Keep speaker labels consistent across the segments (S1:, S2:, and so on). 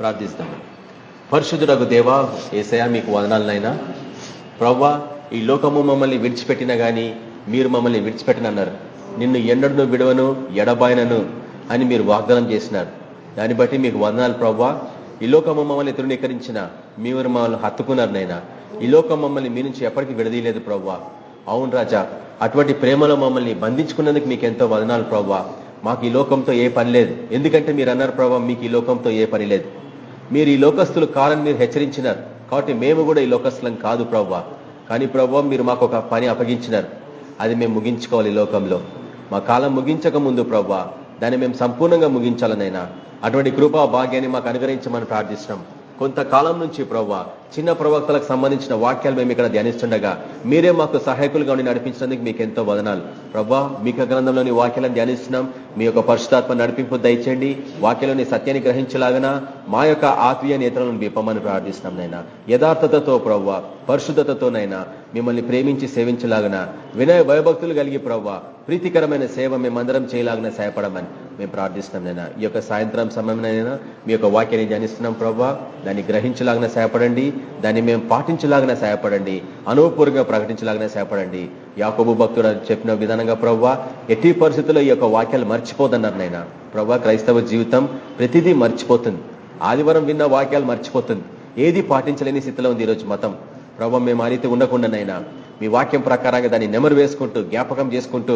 S1: ప్రార్థిస్తాం పరిశుద్ధుడకు దేవా ఏసయా మీకు వదనాలనైనా ప్రవ్వా ఈ లోకము మమ్మల్ని విడిచిపెట్టినా గాని మీరు మమ్మల్ని విడిచిపెట్టనన్నారు. నిన్ను ఎన్నడను విడవను ఎడబాయనను అని మీరు వాగ్దానం చేసినారు. దాన్ని బట్టి మీకు వందనాలు ప్రవ్వా. ఈ లోకము మమ్మల్ని తృణీకరించిన మీరు మమ్మల్ని హత్తుకున్నారు నైనా ఈ లోకం మమ్మల్ని మీ నుంచి ఎప్పటికీ విడదీయలేదు ప్రవ్వా. అవును రాజా అటువంటి ప్రేమలో మమ్మల్ని బంధించుకున్నందుకు మీకు ఎంతో వదనాలు ప్రవ్వా. మాకు ఈ లోకంతో ఏ పని లేదు. ఎందుకంటే మీరు అన్నారు ప్రభావ మీకు ఈ లోకంతో ఏ పని లేదు. మీరు ఈ లోకస్తులు కాలని మీరు హెచ్చరించినారు. కాబట్టి మేము కూడా ఈ లోకస్తులం కాదు ప్రవ్వా. కానీ ప్రభావ మీరు మాకు ఒక పని అప్పగించినారు. అది మేము ముగించుకోవాలి ఈ లోకంలో. మా కాలం ముగించక ముందు ప్రవ్వా దాన్ని మేము సంపూర్ణంగా ముగించాలనైనా అటువంటి కృపా భాగ్యాన్ని మాకు అనుగ్రహించమని ప్రార్థిస్తున్నాం. కొంతకాలం నుంచి ప్రవ్వా చిన్న ప్రవక్తలకు సంబంధించిన వాక్యాలు మేము ఇక్కడ ధ్యానిస్తుండగా మీరే మాకు సహాయకులుగా ఉండి నడిపించినందుకు మీకు ఎంతో వదనాలు ప్రవ్వా మీక గ్రంథంలోని వాక్యాలను ధ్యానిస్తున్నాం. మీ యొక్క పరిశుధాత్మ నడిపింపు దయచేయండి. వాక్యంలోని సత్యాన్ని గ్రహించలాగన మా యొక్క ఆత్మీయ నేత్రాలను విప్పమని ప్రార్థిస్తున్నాం నైనా యథార్థతతో ప్రవ్వ పరిశుద్ధతతోనైనా మిమ్మల్ని ప్రేమించి సేవించలాగన వినయ భయభక్తులు కలిగి ప్రవ్వ ప్రీతికరమైన సేవ మేమందరం చేయలాగిన సహాయపడమని మేము ప్రార్థిస్తున్నాం నైనా ఈ యొక్క సాయంత్రం సమయంలో మీ యొక్క వాక్యాన్ని ధ్యానిస్తున్నాం ప్రవ్వ దాన్ని గ్రహించలాగిన సహాయపడండి. దాన్ని మేము పాటించలాగిన సహాయపడండి. అనుభవపూర్వకంగా ప్రకటించలాగిన సహాయపడండి. యాకోబు భక్తుడు చెప్పిన విధానంగా ప్రవ్వా ఎట్టి పరిస్థితుల్లో ఈ యొక్క వాక్యాలు మర్చిపోదన్నారు నైనా ప్రవ్వా క్రైస్తవ జీవితం ప్రతిదీ మర్చిపోతుంది. ఆదివారం విన్న వాక్యాలు మర్చిపోతుంది. ఏది పాటించలేని స్థితిలో ఉంది ఈరోజు మతం. ప్రభావ మేము ఆ రీతి ఉండకుండానైనా మీ వాక్యం ప్రకారంగా దాన్ని నెమరు వేసుకుంటూ జ్ఞాపకం చేసుకుంటూ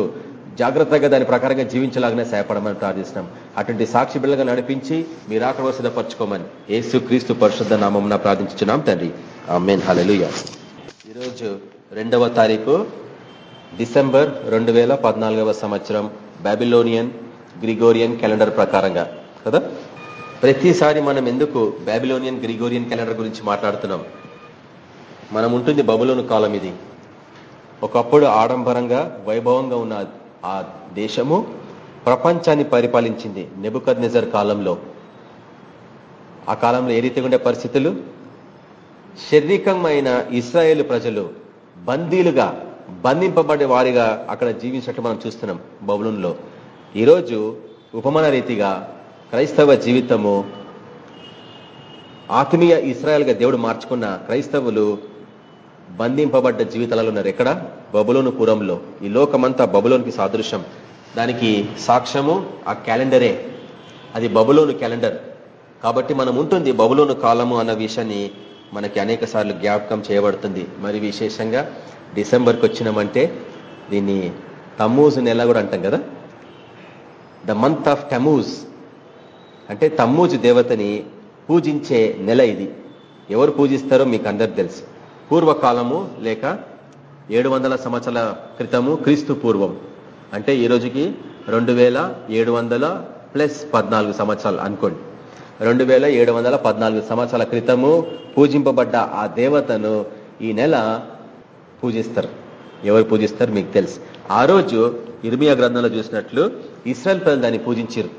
S1: జాగ్రత్తగా దాని ప్రకారంగా జీవించలాగానే సహాయపడమని ప్రార్థిస్తున్నాం. అటువంటి సాక్షి బిళ్ళగా నడిపించి మీరు ఆకడ సిద్ధపరచుకోమని ఏసు క్రీస్తు పరిశుద్ధ నామం ప్రార్థించున్నాం తండ్రి. ఆమెన్. హలలుయ ఈరోజు రెండవ తారీఖు డిసెంబర్ రెండు సంవత్సరం బాబిలోనియన్ గ్రిగోరియన్ క్యాలెండర్ ప్రకారంగా కదా? ప్రతిసారి మనం ఎందుకు బాబిలోనియన్ గ్రిగోరియన్ క్యాలెండర్ గురించి మాట్లాడుతున్నాం? మనం ఉంటుంది బబులోను కాలం ఇది. ఒకప్పుడు ఆడంబరంగా వైభవంగా ఉన్న ఆ దేశము ప్రపంచాన్ని పరిపాలించింది నెబుకద్ నిజర్ కాలంలో. ఆ కాలంలో ఏ రీతిగా ఉండే పరిస్థితులు? శారీరకమైన ఇస్రాయేల్ ప్రజలు బందీలుగా బంధింపబడే వారిగా అక్కడ జీవించినట్లు మనం చూస్తున్నాం బబులంలో ఈరోజు ఉపమాన రీతిగా క్రైస్తవ జీవితము ఆత్మీయ ఇస్రాయల్గా దేవుడు మార్చుకున్న క్రైస్తవులు బంధింపబడ్డ జీవితాలలో ఉన్నారు. ఎక్కడ? బబులోను పురంలో ఈ లోకమంతా బబులోనికి సాదృశ్యం. దానికి సాక్ష్యము ఆ క్యాలెండరే. అది బబులోను క్యాలెండర్. కాబట్టి మనం ఉంటుంది బబులోను కాలము అన్న విషయాన్ని మనకి అనేక సార్లు జ్ఞాపకం చేయబడుతుంది. మరి విశేషంగా డిసెంబర్కి వచ్చినామంటే దీన్ని తమ్మూజ్ నెల కూడా అంటాం కదా? ద మంత్ ఆఫ్ టమూజ్ అంటే తమ్మూజ్ దేవతని పూజించే నెల ఇది. ఎవరు పూజిస్తారో మీకు అందరికి తెలుసు. పూర్వకాలము లేక ఏడు వందల సంవత్సరాల క్రితము క్రీస్తు పూర్వం. అంటే ఈ రోజుకి రెండు వేల ఏడు వందల ప్లస్ పద్నాలుగు సంవత్సరాలు అనుకోండి. రెండు వేల ఏడు వందల పద్నాలుగు సంవత్సరాల క్రితము పూజింపబడ్డ ఆ దేవతను ఈ నెల పూజిస్తారు. ఎవరు పూజిస్తారు? మీకు తెలుసు. ఆ రోజు ఇర్మియా గ్రంథంలో చూసినట్లు ఇస్రాయల్ ప్రజలు దాన్ని పూజించారు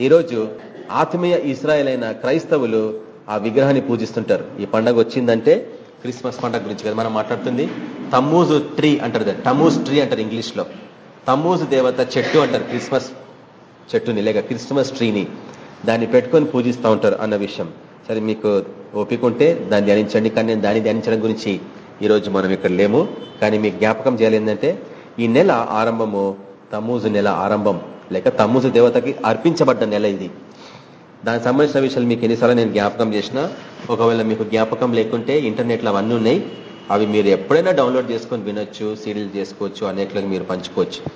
S1: ఈరోజు ఆత్మీయ ఇస్రాయల్ అయిన క్రైస్తవులు ఆ విగ్రహాన్ని పూజిస్తుంటారు. ఈ పండగ వచ్చిందంటే క్రిస్మస్ పండగ గురించి కదా మనం మాట్లాడుతుంది. తమ్మూజు ట్రీ అంటారు టమూజ్ ట్రీ అంటారు ఇంగ్లీష్లో తమ్మూజు దేవత చెట్టు అంటారు క్రిస్మస్ చెట్టుని లేక క్రిస్మస్ ట్రీని. దాన్ని పెట్టుకొని పూజిస్తూ ఉంటారు అన్న విషయం. సరే మీకు ఓపిక ఉంటే దాన్ని ధ్యానించండి. కానీ నేను దాన్ని ధ్యానించడం గురించి ఈరోజు మనం ఇక్కడ లేము. కానీ మీకు జ్ఞాపకం చేయాలి ఏంటంటే ఈ నెల ఆరంభము తమ్మూజు నెల ఆరంభం లేక తమ్మూజు దేవతకి అర్పించబడ్డ నెల ఇది. దానికి సంబంధించిన విషయాలు మీకు ఎన్నిసార్లు నేను జ్ఞాపకం చేసినా ఒకవేళ మీకు జ్ఞాపకం లేకుంటే ఇంటర్నెట్లో అవన్నీ ఉన్నాయి. అవి మీరు ఎప్పుడైనా డౌన్లోడ్ చేసుకొని వినొచ్చు సీరియల్ చేసుకోవచ్చు అనేకలకు మీరు పంచుకోవచ్చు.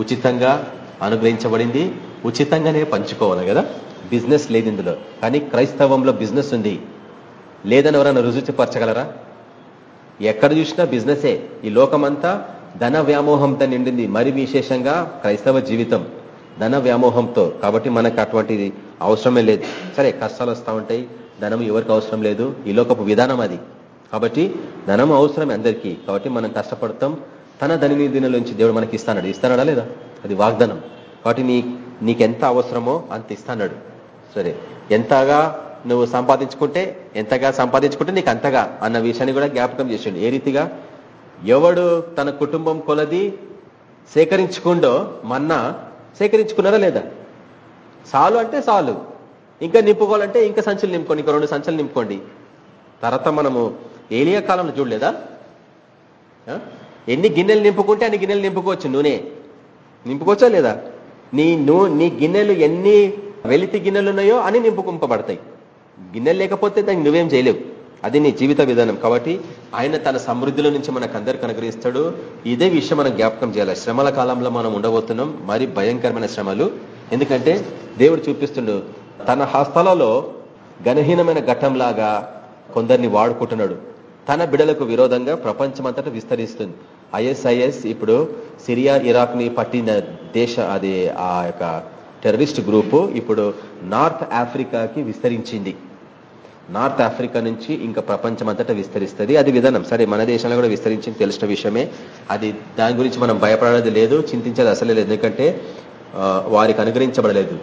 S1: ఉచితంగా అనుగ్రహించబడింది. ఉచితంగానే పంచుకోవాలి కదా? బిజినెస్ లేదు ఇందులో. కానీ క్రైస్తవంలో బిజినెస్ ఉంది. లేదని ఎవరైనా రుజుచిపరచగలరా ఎక్కడ చూసినా బిజినెసే. ఈ లోకమంతా ధన వ్యామోహంతో నిండింది. మరి విశేషంగా క్రైస్తవ జీవితం ధన వ్యామోహంతో. కాబట్టి మనకు అటువంటిది అవసరమే లేదు. సరే కష్టాలు వస్తూ ఉంటాయి. ధనం ఎవరికి అవసరం లేదు? ఈ లోకపు విధానం అది. కాబట్టి ధనం అవసరమే అందరికీ. కాబట్టి మనం కష్టపడతాం. తన ధనిని నుంచి దేవుడు మనకి ఇస్తాడు ఇస్తాడా లేదా? అది వాగ్దానం. కాబట్టి నీ నీకెంత అవసరమో అంత ఇస్తాడు సరే ఎంతగా నువ్వు సంపాదించుకుంటే ఎంతగా సంపాదించుకుంటే నీకు అంతగా అన్న విషయాన్ని కూడా జ్ఞాపకం చేసిండు. ఏ రీతిగా? ఎవడు తన కుటుంబం కొలది సేకరించుకుండో మన్నా సేకరించుకున్నారా లేదా? చాలు అంటే చాలు ఇంకా నింపుకోవాలంటే ఇంకా సంచులు నింపుకోండి ఇంకా రెండు సంచులు నింపుకోండి. తర్వాత మనము ఏలియా కాలంలో చూడలేదా? ఎన్ని గిన్నెలు నింపుకుంటే అన్ని గిన్నెలు నింపుకోవచ్చు నూనె. నింపుకోవచ్చా లేదా? నీ నూ నీ గిన్నెలు ఎన్ని వెలితి గిన్నెలు ఉన్నాయో అని నింపుకుంపబడతాయి. గిన్నెలు లేకపోతే దానికి నువ్వేం చేయలేవు. అది నీ జీవిత విధానం. కాబట్టి ఆయన తన సమృద్ధిలో నుంచి మనకు అందరికి అనుగ్రహిస్తాడు. ఇదే విషయం మనం జ్ఞాపకం చేయాలి. శ్రమల కాలంలో మనం ఉండబోతున్నాం. మరి భయంకరమైన శ్రమలు ఎందుకంటే దేవుడు చూపిస్తుండు తన హస్తలలో గణహీనమైన ఘట్టంలాగా కొందరిని వాడుకుంటున్నాడు. తన బిడలకు విరోధంగా ప్రపంచమంతటా విస్తరిస్తుంది. ఐఎస్ఐఎస్ ఇప్పుడు సిరియా ఇరాక్ని పట్టిన దేశ అది ఆ యొక్క టెర్రరిస్ట్ గ్రూపు ఇప్పుడు నార్త్ ఆఫ్రికాకి విస్తరించింది. నార్త్ ఆఫ్రికా నుంచి ఇంకా ప్రపంచం అంతటా విస్తరిస్తుంది. అది విధానం. సరే మన దేశంలో కూడా విస్తరించింది తెలిసిన విషయమే. అది దాని గురించి మనం భయపడేది లేదు చింతించేది అసలే లేదు. ఎందుకంటే వారికి అనుగ్రహించబడలేదు.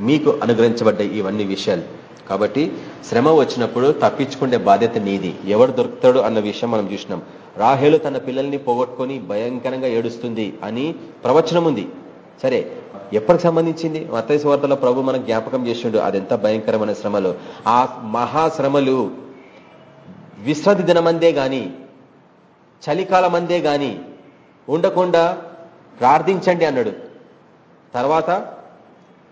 S1: మీకు అనుగ్రహించబడ్డ ఇవన్నీ విషయాలు. కాబట్టి శ్రమ వచ్చినప్పుడు తప్పించుకునే బాధ్యత నీది. ఎవడు దొరుకుతాడు అన్న విషయం మనం చూసినాం. రాహేలు తన పిల్లల్ని పోగొట్టుకొని భయంకరంగా ఏడుస్తుంది అని ప్రవచనం ఉంది. సరే ఎప్పటికి సంబంధించింది? మతైసు వార్తలో ప్రభు మనకు జ్ఞాపకం చేసిండు అదెంత భయంకరమైన శ్రమలు. ఆ మహాశ్రమలు విశ్రాంతి దినమందే గాని చలికాలమందే గాని ఉండకుండా ప్రార్థించండి అన్నాడు. తర్వాత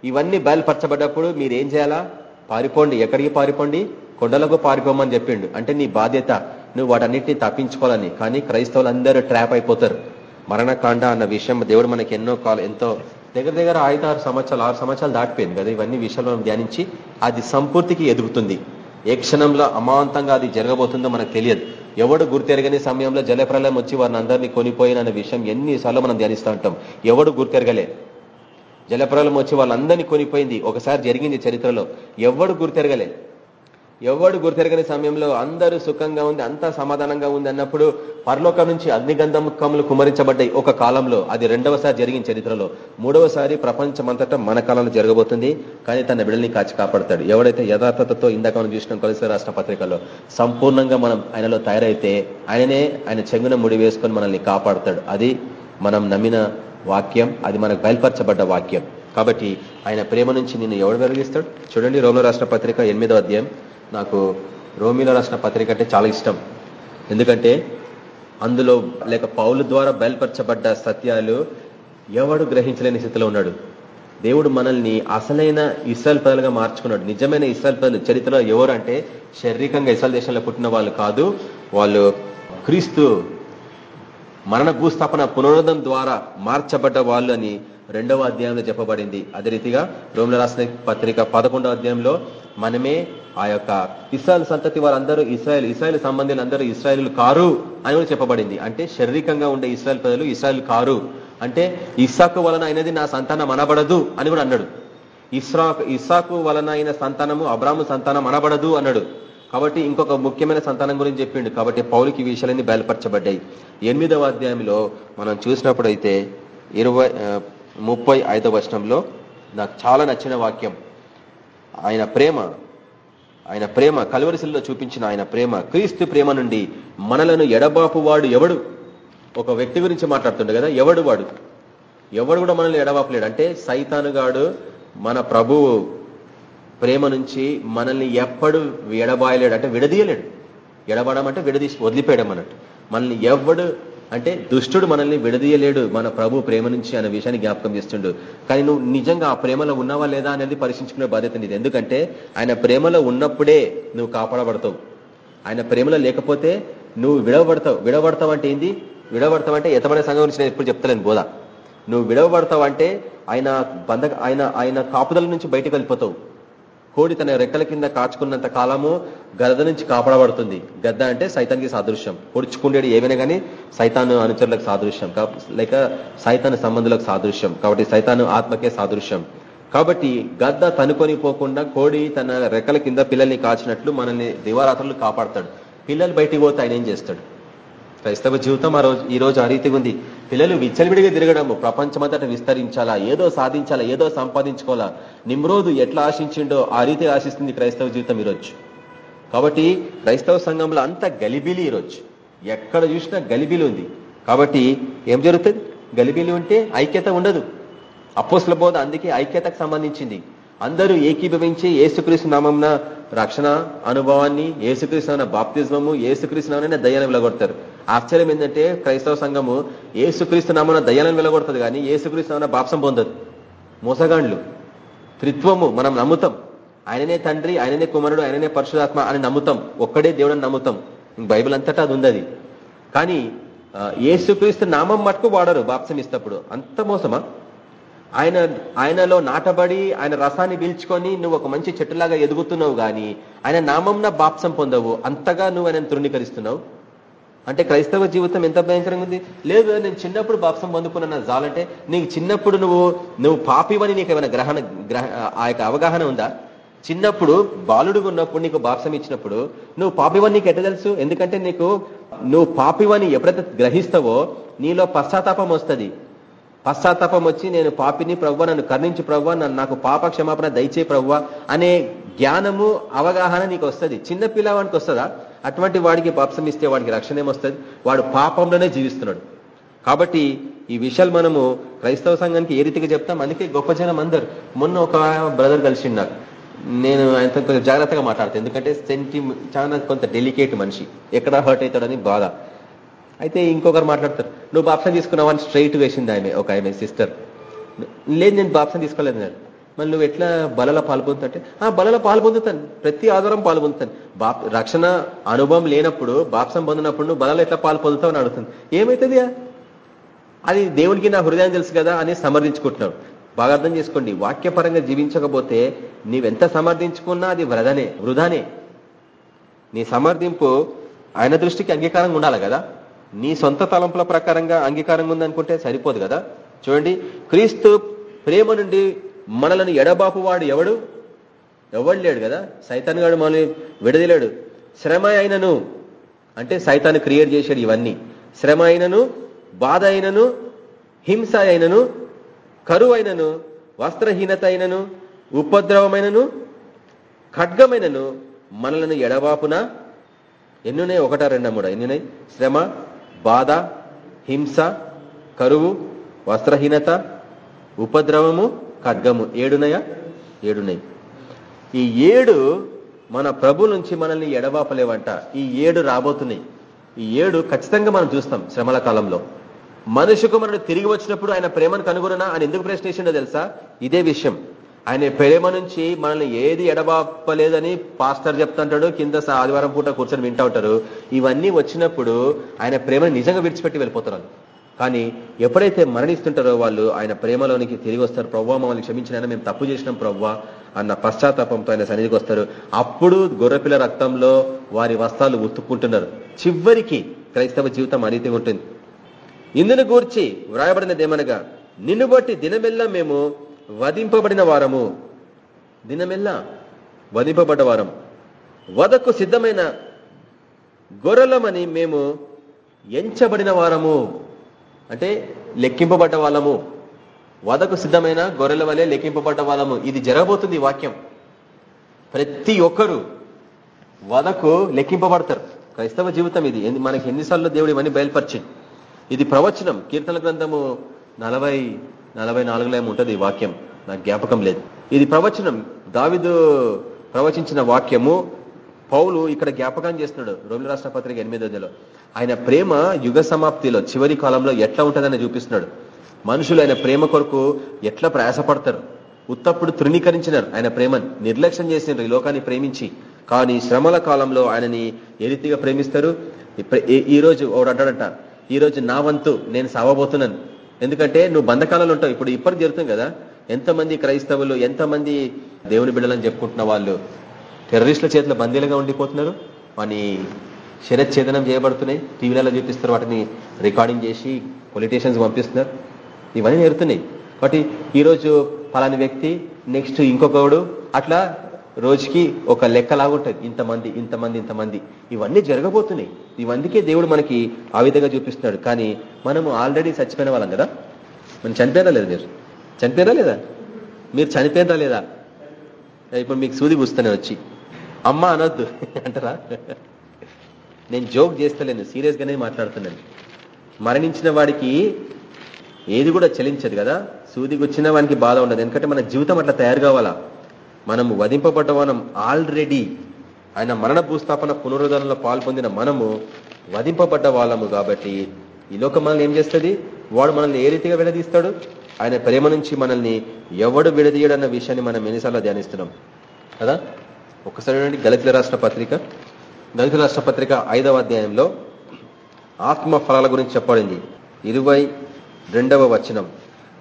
S1: ఇవన్నీ బయలుపరచబడ్డప్పుడు మీరేం చేయాలా? పారిపోండి ఎక్కడికి పారిపోండి? కొండలకు పారిపోమని చెప్పిండు. అంటే నీ బాధ్యత నువ్వు వాటన్నిటిని తప్పించుకోవాలని. కానీ క్రైస్తవులందరూ ట్రాప్ అయిపోతారు. మరణకాండ అన్న విషయం దేవుడు మనకి ఎన్నో కాలం ఎంతో దగ్గర దగ్గర ఐదు ఆరు సంవత్సరాలు ఆరు సంవత్సరాలు దాటిపోయింది కదా. ఇవన్నీ విషయాలు మనం ధ్యానించి అది సంపూర్తికి ఎదుగుతుంది. ఏ క్షణంలో అమాంతంగా అది జరగబోతుందో మనకు తెలియదు. ఎవడు గుర్తెరగని సమయంలో జలప్రలయం వచ్చి వారిని అందరినీ కొనిపోయిన విషయం ఎన్నిసార్లు మనం ధ్యానిస్తూ ఉంటాం. ఎవడు గుర్తెరగలే? జలప్రలయం వచ్చి వాళ్ళందరినీ కొనిపోయింది. ఒకసారి జరిగింది చరిత్రలో. ఎవడు గుర్తెరగలే ఎవడు గుర్తెరగని సమయంలో అందరూ సుఖంగా ఉంది అంతా సమాధానంగా ఉంది అన్నప్పుడు పరలోకం నుంచి అగ్నిగంధముఖములు కుమరించబడ్డాయి. ఒక కాలంలో అది రెండవసారి జరిగిన చరిత్రలో. మూడవసారి ప్రపంచమంతటా మన కాలంలో జరగబోతుంది. కానీ తన బిడ్డల్ని కాచి కాపాడతాడు. ఎవడైతే యథార్థతతో ఇందాక మనం చూసిన కొలసి రాష్ట్ర పత్రికలో సంపూర్ణంగా మనం ఆయనలో తయారైతే ఆయననే ఆయన చెంగున ముడి వేసుకొని మనల్ని కాపాడతాడు. అది మనం నమ్మిన వాక్యం అది మనకు బయలుపరచబడ్డ వాక్యం. కాబట్టి ఆయన ప్రేమ నుంచి నిన్ను ఎవడు వెలిగిస్తాడు? చూడండి రోమిలో రాసిన పత్రిక ఎనిమిదో అధ్యాయం. నాకు రోమిలో రాసిన పత్రిక అంటే చాలా ఇష్టం. ఎందుకంటే అందులో లేక పౌలు ద్వారా బయలుపరచబడ్డ సత్యాలు ఎవడు గ్రహించలేని స్థితిలో ఉన్నాడు. దేవుడు మనల్ని అసలైన ఇస్రాయల్ ప్రజలుగా మార్చుకున్నాడు. నిజమైన ఇస్రాయల్ ప్రజలు చరిత్రలో ఎవరు అంటే శారీరకంగా ఇస్రాయల్ దేశంలో పుట్టిన వాళ్ళు కాదు వాళ్ళు క్రీస్తు మరణ భూస్థాపన పునరుద్ధం ద్వారా మార్చబడ్డ వాళ్ళు అని రెండవ అధ్యాయంలో చెప్పబడింది. అదే రీతిగా రోమిల రాసిన పత్రిక పదకొండవ అధ్యాయంలో మనమే ఆ యొక్క ఇస్రాయల్ సంతతి వారందరూ ఇస్రాయల్ ఇస్రాయల్ సంబంధించిన అందరూ ఇస్రాయలు కారు అని కూడా చెప్పబడింది. అంటే శారీరకంగా ఉండే ఇస్రాయల్ ప్రజలు ఇస్రాయల్ కారు. అంటే ఇస్సాకు వలన అయినది నా సంతానం అనబడదు అని కూడా అన్నాడు. ఇస్రా ఇస్సాకు వలన అయిన సంతానము అబ్రాహ్మ సంతానం అనబడదు అన్నాడు. కాబట్టి ఇంకొక ముఖ్యమైన సంతానం గురించి చెప్పిండు. కాబట్టి పౌలికి విషయాలన్నీ బయలుపరచబడ్డాయి. ఎనిమిదవ అధ్యాయంలో మనం చూసినప్పుడు అయితే ఇరవై ముప్పై ఐదవ వచనంలో నాకు చాలా నచ్చిన వాక్యం. ఆయన ప్రేమ ఆయన ప్రేమ కలవరిశిల్లో చూపించిన ఆయన ప్రేమ క్రీస్తు ప్రేమ నుండి మనలను ఎడబాపు వాడు ఎవడు? ఒక వ్యక్తి గురించి మాట్లాడుతుండే కదా ఎవడు వాడు? ఎవడు కూడా మనల్ని ఎడబాపలేడు అంటే సైతానుగాడు మన ప్రభువు. ప్రేమ నుంచి మనల్ని ఎప్పుడు ఎడబాయలేడు అంటే విడదీయలేడు. ఎడబడమంటే విడదీసి వదిలిపోయడం అన్నట్టు. మనల్ని ఎవడు అంటే దుష్టుడు మనల్ని విడదీయలేడు మన ప్రభు ప్రేమ నుంచి అనే విషయాన్ని జ్ఞాపకం చేస్తుండు. కానీ నువ్వు నిజంగా ఆ ప్రేమలో ఉన్నావా లేదా అనేది పరీక్షించుకునే బాధ్యత నీది. ఎందుకంటే ఆయన ప్రేమలో ఉన్నప్పుడే నువ్వు కాపాడబడతావు. ఆయన ప్రేమలో లేకపోతే నువ్వు విడవబడతావు. విడవబడతావు అంటే ఏంది? విడవబడతావు అంటే ఎతమైన సంఘం గురించి నేను ఎప్పుడు చెప్తలేను బోధ. నువ్వు విడవబడతావు అంటే ఆయన బంధ ఆయన ఆయన కాపుదల నుంచి బయటకు వెళ్ళిపోతావు. కోడి తన రెక్కల కింద కాచుకున్నంత కాలము గద్ద నుంచి కాపాడబడుతుంది. గద్ద అంటే సైతానికి సాదృశ్యం. పొడుచుకుండేది ఏమైనా కానీ సైతాను అనుచరులకు సాదృశ్యం. లేక సైతాను సంబంధులకు సాదృశ్యం. కాబట్టి సైతాను ఆత్మకే సాదృశ్యం. కాబట్టి గద్ద తనుకొని పోకుండా కోడి తన రెక్కల కింద పిల్లల్ని కాచినట్లు మనల్ని దివారాత్రులు కాపాడతాడు. పిల్లలు బయటికి పోతే ఆయన ఏం చేస్తాడు? క్రైస్తవ జీవితం ఆ రోజు ఈ రోజు ఆ రీతిగా ఉంది. పిల్లలు విచ్చలవిడిగా తిరగడము ప్రపంచమంతట విస్తరించాలా ఏదో సాధించాలా ఏదో సంపాదించుకోవాలా నిమ్రోదు ఎట్లా ఆశించిండో ఆ రీతి ఆశిస్తుంది క్రైస్తవ జీవితం ఈరోజు. కాబట్టి క్రైస్తవ సంఘంలో అంత గలిబిలి ఈరోజు. ఎక్కడ చూసినా గలిబిలి ఉంది. కాబట్టి ఏం జరుగుతుంది? గలిబిలి ఉంటే ఐక్యత ఉండదు. అపోస్ల బోధ అందుకే ఐక్యతకు సంబంధించింది. అందరూ ఏకీభవించి ఏసుక్రీస్తు నామంన రక్షణ అనుభవాన్ని ఏసుక్రీస్తు అయిన బాప్తిజమము ఏసుక్రీస్తు దయ్యాలను వెలగొడతారు. ఆశ్చర్యం ఏంటంటే క్రైస్తవ సంఘము ఏసుక్రీస్తు నామన దయ్యాలను వెలగొడుతుంది కానీ ఏసుక్రీస్తు బాప్సం పొందదు. మోసగాండ్లు. త్రిత్వము మనం నమ్ముతాం. ఆయననే తండ్రి ఆయననే కుమారుడు ఆయననే పరశురాత్మ అని నమ్ముతాం. ఒక్కడే దేవుడని నమ్ముతాం. బైబిల్ అంతటా అది ఉంది కానీ ఏసుక్రీస్తు నామం మటుకు వాడరు బాప్సం ఇస్తప్పుడు. అంత మోసమా? ఆయన ఆయనలో నాటబడి ఆయన రసాన్ని పీల్చుకొని నువ్వు ఒక మంచి చెట్టులాగా ఎదుగుతున్నావు గాని ఆయన నామంన బాప్సం పొందవు. అంతగా నువ్వు ఆయన తృణీకరిస్తున్నావు. అంటే క్రైస్తవ జీవితం ఎంత భయంకరంగా ఉంది? లేదు నేను చిన్నప్పుడు బాప్సం పొందుకున్నా జాలంటే నీకు చిన్నప్పుడు నువ్వు నువ్వు పాపివని నీకు ఏమైనా గ్రహణ గ్రహ ఆ యొక్క అవగాహన ఉందా? చిన్నప్పుడు బాలుడుగా ఉన్నప్పుడు నీకు బాప్సం ఇచ్చినప్పుడు నువ్వు పాపివని నీకు ఎట్ట తెలుసు? ఎందుకంటే నీకు నువ్వు పాపివని ఎప్పుడైతే గ్రహిస్తావో నీలో పశ్చాత్తాపం వస్తుంది. పశ్చాత్తాపం వచ్చి నేను పాపిని ప్రవ్వ నన్ను కర్ణించి ప్రవ్వ నన్ను నాకు పాప క్షమాపణ దయచే ప్రవ్వ అనే జ్ఞానము అవగాహన నీకు వస్తుంది. చిన్న పిల్లవాడికి వస్తుందా? అటువంటి వాడికి పాపసం ఇస్తే వాడికి రక్షణ ఏమొస్తుంది? వాడు పాపంలోనే జీవిస్తున్నాడు. కాబట్టి ఈ విషయాలు మనము క్రైస్తవ సంఘానికి ఏ రీతిగా చెప్తాం? అందుకే గొప్ప జనం అందరు. మొన్న ఒక బ్రదర్ కలిసి నాకు. నేను ఆయన కొంచెం జాగ్రత్తగా మాట్లాడతాను ఎందుకంటే సెంటి చాలా కొంత డెలికేట్ మనిషి. ఎక్కడ హర్ట్ అవుతాడని బాధ. అయితే ఇంకొకరు మాట్లాడతారు. నువ్వు బాప్సం తీసుకున్నావు? అని స్ట్రైట్ వేసింది ఆమె ఒక ఆమె సిస్టర్. లేదు నేను బాప్సం తీసుకోలేదు నేను మళ్ళీ నువ్వు ఎట్లా బలలో పాల్పొందుతంటే ఆ బలలో పాల్పొందుతాను. ప్రతి ఆధారం పాల్పొందుతాను. బాప్ రక్షణ అనుభవం లేనప్పుడు బాప్సం పొందినప్పుడు నువ్వు బలలో ఎట్లా పాల్పొందుతావు? అని అడుగుతుంది. ఏమవుతుంది అది దేవునికి నా హృదయం తెలుసు కదా అని సమర్థించుకుంటున్నాడు. బాగా అర్థం చేసుకోండి. వాక్యపరంగా జీవించకపోతే నీవెంత సమర్థించుకున్నా అది వృధనే వృధానే. నీ సమర్థింపు ఆయన దృష్టికి అంగీకారంగా ఉండాలి కదా. నీ సొంత తలంపుల ప్రకారంగా అంగీకారంగా ఉందనుకుంటే సరిపోదు కదా? చూడండి క్రీస్తు ప్రేమ నుండి మనలను ఎడబాపు వాడు ఎవడు? ఎవడు లేడు కదా? సైతాన్ గాడు మనల్ని విడదలేడు శ్రమ అయినను అంటే సైతాన్ని క్రియేట్ చేశాడు ఇవన్నీ. శ్రమ అయినను బాధ అయినను హింస అయినను కరువు అయినను వస్త్రహీనత అయినను ఉపద్రవమైనను ఖడ్గమైనను మనలను ఎడబాపున ఎన్నున్నాయి? ఒకట రెండ మూడ ఎన్నున్నాయి? శ్రమ బాధ హింస కరువు వస్త్రహీనత ఉపద్రవము ఖడ్గము. ఏడునయా ఏడున్నాయి. ఈ ఏడు మన ప్రభు నుంచి మనల్ని ఎడబాపలేవంట. ఈ ఏడు రాబోతున్నాయి. ఈ ఏడు ఖచ్చితంగా మనం చూస్తాం శ్రమల కాలంలో. మనుషుకు మనల్ని తిరిగి వచ్చినప్పుడు ఆయన ప్రేమను కనుగొననా అని ఎందుకు ప్రశ్నించిండో తెలుసా? ఇదే విషయం. ఆయన ప్రేమ నుంచి మనల్ని ఏది ఎడబాపలేదని పాస్టర్ చెప్తుంటాడు కింద ఆదివారం పూట కూర్చొని వింటా ఉంటారు. ఇవన్నీ వచ్చినప్పుడు ఆయన ప్రేమను నిజంగా విడిచిపెట్టి వెళ్ళిపోతారు కానీ ఎప్పుడైతే మరణిస్తుంటారో వాళ్ళు ఆయన ప్రేమలోనికి తిరిగి వస్తారు. ప్రవ్వా మమ్మల్ని క్షమించిన మేము తప్పు చేసినాం ప్రవ్వా అన్న పశ్చాత్తాపంతో ఆయన సన్నిధికి వస్తారు. అప్పుడు గొర్రెపిల్ల రక్తంలో వారి వస్త్రాలు ఉత్తుక్కుంటున్నారు చివరికి క్రైస్తవ జీవితం అనేది ఉంటుంది. ఇందును గూర్చి వ్రాయబడినదేమనగా నిన్ను బట్టి దినమెల్లా మేము వధింపబడిన వారము. దినమెల్లా వధింపబడ్డ వారం. వదకు సిద్ధమైన గొర్రెలమని మేము ఎంచబడిన వారము. అంటే లెక్కింపబడ్డ వాళ్ళము. వదకు సిద్ధమైన గొర్రెల వలె లెక్కింపబడ్డ వాళ్ళము. ఇది జరగబోతుంది వాక్యం. ప్రతి ఒక్కరు వదకు లెక్కింపబడతారు. క్రైస్తవ జీవితం ఇది. మనకి ఎన్నిసార్లు దేవుడు ఇవన్నీ బయలుపరిచింది ఇది ప్రవచనం. కీర్తన గ్రంథము నలభై నలభై నాలుగులో ఉంటుంది ఈ వాక్యం. నాకు జ్ఞాపకం లేదు. ఇది ప్రవచనం. దావిదు ప్రవచించిన వాక్యము పౌలు ఇక్కడ జ్ఞాపకం చేస్తున్నాడు రోమిల రాష్ట్ర పత్రిక ఎనిమిదోదిలో ఆయన ప్రేమ యుగ సమాప్తిలో చివరి కాలంలో ఎట్లా ఉంటుందని చూపిస్తున్నాడు. మనుషులు ఆయన ప్రేమ కొరకు ఎట్లా ప్రయాసపడతారు? ఉత్తప్పుడు తృణీకరించినారు ఆయన ప్రేమను. నిర్లక్ష్యం చేసినారు ఈ లోకాన్ని ప్రేమించి. కానీ శ్రమల కాలంలో ఆయనని ఏ రీతిగా ప్రేమిస్తారు? ఈ రోజు ఒకడు అంటాడంట ఈ రోజు నా వంతు నేను సావబోతున్నాను. ఎందుకంటే నువ్వు బంధకాలలో ఉంటావు. ఇప్పుడు ఇప్పటికి జరుగుతుంది కదా. ఎంతమంది క్రైస్తవులు ఎంతమంది దేవుని బిడ్డలని చెప్పుకుంటున్న వాళ్ళు టెర్రరిస్టుల చేతిలో బందీలుగా ఉండిపోతున్నారు. వాని శరచ్ఛేదనం చేయబడుతున్నాయి. టీవీలలో చూపిస్తారు వాటిని రికార్డింగ్ చేసి పొలిటీషియన్స్ పంపిస్తున్నారు. ఇవన్నీ నేరుతున్నాయి కాబట్టి ఈరోజు పలాని వ్యక్తి నెక్స్ట్ ఇంకొకడు అట్లా రోజుకి ఒక లెక్కలాగుంటుంది ఇంతమంది ఇంతమంది ఇంతమంది. ఇవన్నీ జరగబోతున్నాయి. ఇవందుకే దేవుడు మనకి ఆ విధంగా చూపిస్తున్నాడు. కానీ మనము ఆల్రెడీ చచ్చిపోయిన వాళ్ళం కదా? మనం చనిపోయినా లేదా మీరు? చనిపోయినా లేదా? మీరు చనిపోయినరా లేదా? ఇప్పుడు మీకు సూది పూస్తూనే వచ్చి. అమ్మ అనొద్దు అంటారా? నేను జోక్ చేస్తలేను. సీరియస్గానే మాట్లాడుతున్నాను. మరణించిన వాడికి ఏది కూడా చలించదు కదా? సూదికి వచ్చిన వానికి బాధ ఉండదు. ఎందుకంటే మన జీవితం అట్లా తయారు కావాలా? మనము వధింపబడ్డ మనం ఆల్రెడీ ఆయన మరణ భూస్థాపన పునరుద్ధరణలో పాల్పొందిన మనము వధింపబడ్డ వాళ్ళము కాబట్టి ఈ లోకం మనల్ని ఏం చేస్తుంది? వాడు మనల్ని ఏ రీతిగా విడదీస్తాడు? ఆయన ప్రేమ నుంచి మనల్ని ఎవడు విడదీయడన్న విషయాన్ని మనం ఎన్నిసార్లు ధ్యానిస్తున్నాం. కదా? ఒకసారి దళితుల రాష్ట్ర పత్రిక. దళితుల రాష్ట్ర పత్రిక ఐదవ అధ్యాయంలో ఆత్మ ఫలాల గురించి చెప్పబడింది. ఇరవై రెండవ వచనం.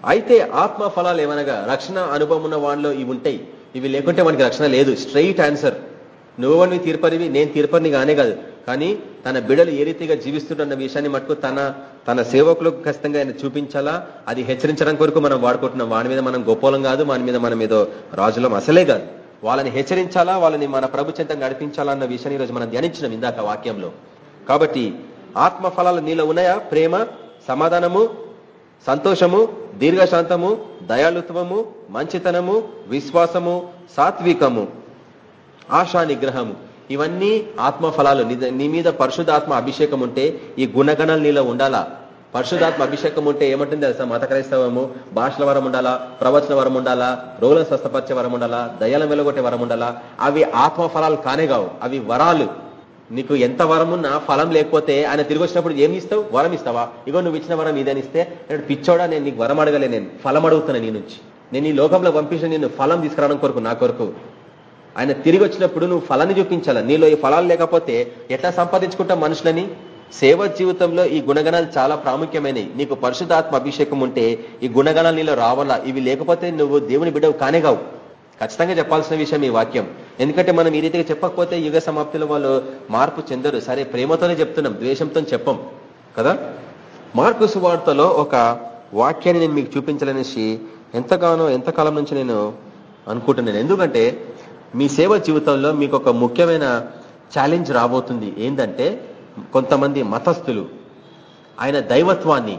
S1: అయితే ఆత్మ ఫలాలు ఏమనగా రక్షణ అనుభవం ఉన్న వాళ్ళలో ఇవి ఉంటాయి. ఇవి లేకుంటే మనకి రక్షణ లేదు. స్ట్రైట్ ఆన్సర్ నువ్వని తీర్పనివి నేను తీర్పని కానే కాదు. కానీ తన బిడలు ఏ రీతిగా జీవిస్తుంటున్న విషయాన్ని మటుకు తన తన సేవకులకు ఖచ్చితంగా ఆయన చూపించాలా? అది హెచ్చరించడం కొరకు మనం వాడుకుంటున్నాం వాడి మీద మనం గొప్పలం కాదు వాని మీద మనం ఏదో రాజులం అసలే కాదు. వాళ్ళని హెచ్చరించాలా? వాళ్ళని మన ప్రభుత్వంగా నడిపించాలా అన్న విషయాన్ని ఈరోజు మనం ధ్యానించినాం ఇందాక వాక్యంలో. కాబట్టి ఆత్మ ఫలాలు నీలో ఉన్నాయా? ప్రేమ సమాధానము సంతోషము దీర్ఘశాంతము దయాళుత్వము మంచితనము విశ్వాసము సాత్వికము ఆశా నిగ్రహము. ఇవన్నీ ఆత్మఫలాలు. నీ మీద పరిశుధాత్మ అభిషేకం ఉంటే ఈ గుణగణాలు నీలో ఉండాలా? పరిశుధాత్మ అభిషేకం ఉంటే ఏమంటుంది తెలుసా? మత క్రైస్తవము? భాషల వరం ఉండాలా? ప్రవచన వరం ఉండాలా? రోగులను స్వస్థపరిచే వరం ఉండాలా? దయాలను వెలగొట్టే వరం ఉండాలా? అవి ఆత్మ ఫలాలు కానే కావు. అవి వరాలు. నీకు ఎంత వరం ఉన్నా ఫలం లేకపోతే ఆయన తిరిగి వచ్చినప్పుడు ఏమి ఇస్తావు? వరం ఇస్తావా? ఇగో నువ్వు ఇచ్చిన వరం ఇదని ఇస్తే నేను పిచ్చోడా నేను నీకు వరం అడగలే నేను ఫలం అడుగుతున్నా నీ నుంచి. నేను ఈ లోకంలో పంపించిన నేను ఫలం తీసుకురావడం కొరకు నా కొరకు. ఆయన తిరిగి వచ్చినప్పుడు నువ్వు ఫలాన్ని చూపించాలా? నీలో ఈ ఫలాలు లేకపోతే ఎట్లా సంపాదించుకుంటావు మనుషులని? సేవ జీవితంలో ఈ గుణగణాలు చాలా ప్రాముఖ్యమైనవి. నీకు పరిశుధాత్మ అభిషేకం ఉంటే ఈ గుణగణాలు నీలో రావాలా? ఇవి లేకపోతే నువ్వు దేవుని బిడ్డవు కానే కావు. ఖచ్చితంగా చెప్పాల్సిన విషయం ఈ వాక్యం. ఎందుకంటే మనం ఈ రీతిగా చెప్పకపోతే యుగ సమాప్తిలో వాళ్ళు మార్పు చెందరు. సరే ప్రేమతోనే చెప్తున్నాం ద్వేషంతో చెప్పం కదా? మార్పు సువార్తలో ఒక వాక్యాన్ని నేను మీకు చూపించాలనేసి ఎంతగానో ఎంతకాలం నుంచి నేను అనుకుంటున్నాను. ఎందుకంటే మీ సేవ జీవితంలో మీకు ఒక ముఖ్యమైన ఛాలెంజ్ రాబోతుంది. ఏంటంటే కొంతమంది మతస్థులు ఆయన దైవత్వాన్ని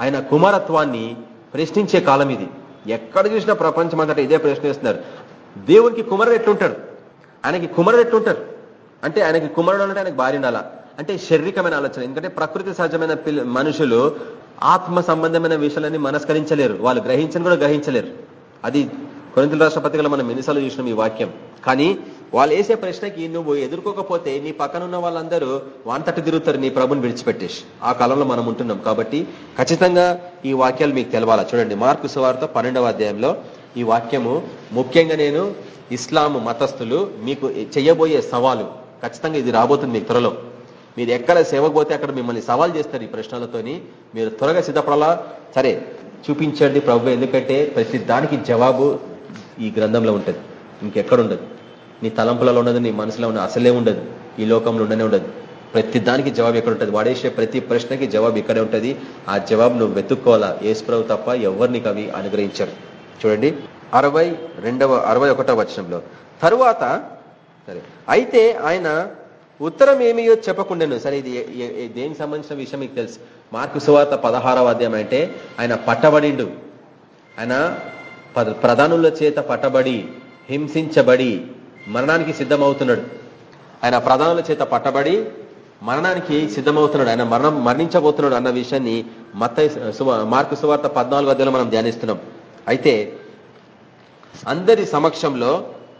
S1: ఆయన కుమారత్వాన్ని ప్రశ్నించే కాలం ఇది. ఎక్కడ చూసినా ప్రపంచం అంతటా ఇదే ప్రశ్నిస్తున్నారు దేవునికి కుమారుడు ఎట్లుంటాడు? ఆయనకి కుమారుడు ఎట్లుంటారు అంటే ఆయనకి కుమారుడు అంటే ఆయనకి భార్య ఉండాలా? అంటే శారీరకమైన ఆలోచన. ఎందుకంటే ప్రకృతి సహజమైన మనుషులు ఆత్మ సంబంధమైన విషయాలన్నీ మనస్కరించలేరు. వాళ్ళు గ్రహించని కూడా గ్రహించలేరు. అది కొరింతల రాష్ట్రపతిగా మనం ఎన్నిసార్లు చూసినాం ఈ వాక్యం. కానీ వాళ్ళు వేసే ప్రశ్నకి నువ్వు ఎదుర్కోకపోతే నీ పక్కన ఉన్న వాళ్ళందరూ వాంతట తిరుగుతారు నీ ప్రభుని విడిచిపెట్టేసి. ఆ కాలంలో మనం ఉంటున్నాం కాబట్టి ఖచ్చితంగా ఈ వాక్యాలు మీకు తెలవాలా? చూడండి మార్కు సువార్త పన్నెండవ అధ్యాయంలో ఈ వాక్యము ముఖ్యంగా నేను ఇస్లాం మతస్థులు మీకు చెయ్యబోయే సవాలు. ఖచ్చితంగా ఇది రాబోతుంది మీకు త్వరలో. మీరు ఎక్కడ సేవకు పోతే అక్కడ మిమ్మల్ని సవాల్ చేస్తారు ఈ ప్రశ్నలతోని. మీరు త్వరగా సిద్ధపడాలా? సరే చూపించండి ప్రభు ఎందుకంటే ప్రతి దానికి జవాబు ఈ గ్రంథంలో ఉంటుంది. ఇంకెక్కడ ఉండదు నీ తలంపులలో ఉండదు నీ మనసులో ఉన్న అసలే ఉండదు. ఈ లోకంలో ఉండనే ఉండదు. ప్రతి దానికి జవాబు ఎక్కడ ఉంటుంది వాడేసే ప్రతి ప్రశ్నకి జవాబు ఇక్కడే ఉంటుంది. ఆ జవాబు నువ్వు వెతుక్కోవాలా? ఏసుప్రభు తప్ప ఎవరు నీకు అవి అనుగ్రహించరు. చూడండి. అరవై రెండవ అరవై ఒకటవ వచనంలో తరువాత సరే అయితే ఆయన ఉత్తరం ఏమియో చెప్పకుండాను. సరే ఇది దేనికి సంబంధించిన విషయం మీకు తెలుసు? మార్కు సువార్త పదహారవ అధ్యాయం అంటే ఆయన పట్టబడిండు. ఆయన ప్రధానుల చేత పట్టబడి హింసించబడి మరణానికి సిద్ధమవుతున్నాడు. ఆయన ప్రధానుల చేత పట్టబడి మరణానికి సిద్ధమవుతున్నాడు. ఆయన మరణం మరణించబోతున్నాడు అన్న విషయాన్ని మత్త మార్కు సువార్త పద్నాలుగు అధ్యాయంలో మనం ధ్యానిస్తున్నాం. అయితే అందరి సమక్షంలో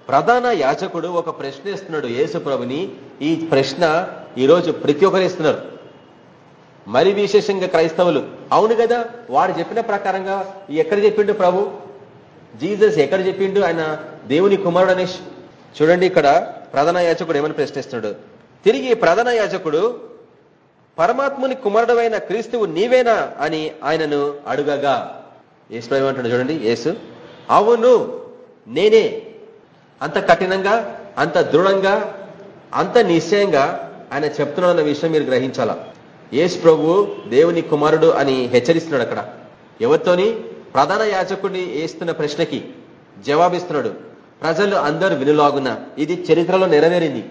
S1: ప్రధాన యాచకుడు ఒక ప్రశ్న ఇస్తున్నాడు యేసుప్రభుని ఈ ప్రశ్న ఈరోజు ప్రతి ఒక్కరు ఇస్తున్నారు మరి విశేషంగా క్రైస్తవులు. అవును కదా వాడు చెప్పిన ప్రకారంగా ఎక్కడ చెప్పిండు ప్రభు? జీసస్ ఎక్కడ చెప్పిండు? ఆయన దేవుని కుమారుడు అనేసి చూడండి ఇక్కడ ప్రధాన యాచకుడు ఏమని ప్రశ్నిస్తున్నాడు? తిరిగి ప్రధాన యాచకుడు పరమాత్ముని కుమారుడమైన క్రీస్తువు నీవేనా? అని ఆయనను అడుగగా. యేసు ఏమంటాడు చూడండి యేసు అవును నేనే. అంత కఠినంగా అంత దృఢంగా అంత నిశ్చయంగా ఆయన చెప్తున్నాడన్న విషయం మీరు గ్రహించాలా? యేసు ప్రభు దేవుని కుమారుడు అని హెచ్చరిస్తున్నాడు అక్కడ. ఎవరితోని? ప్రధాన యాజకుడిని వేస్తున్న ప్రశ్నకి జవాబిస్తున్నాడు. ప్రజలు అందరూ వినులాగున ఇది చరిత్రలో నెరవేరింది.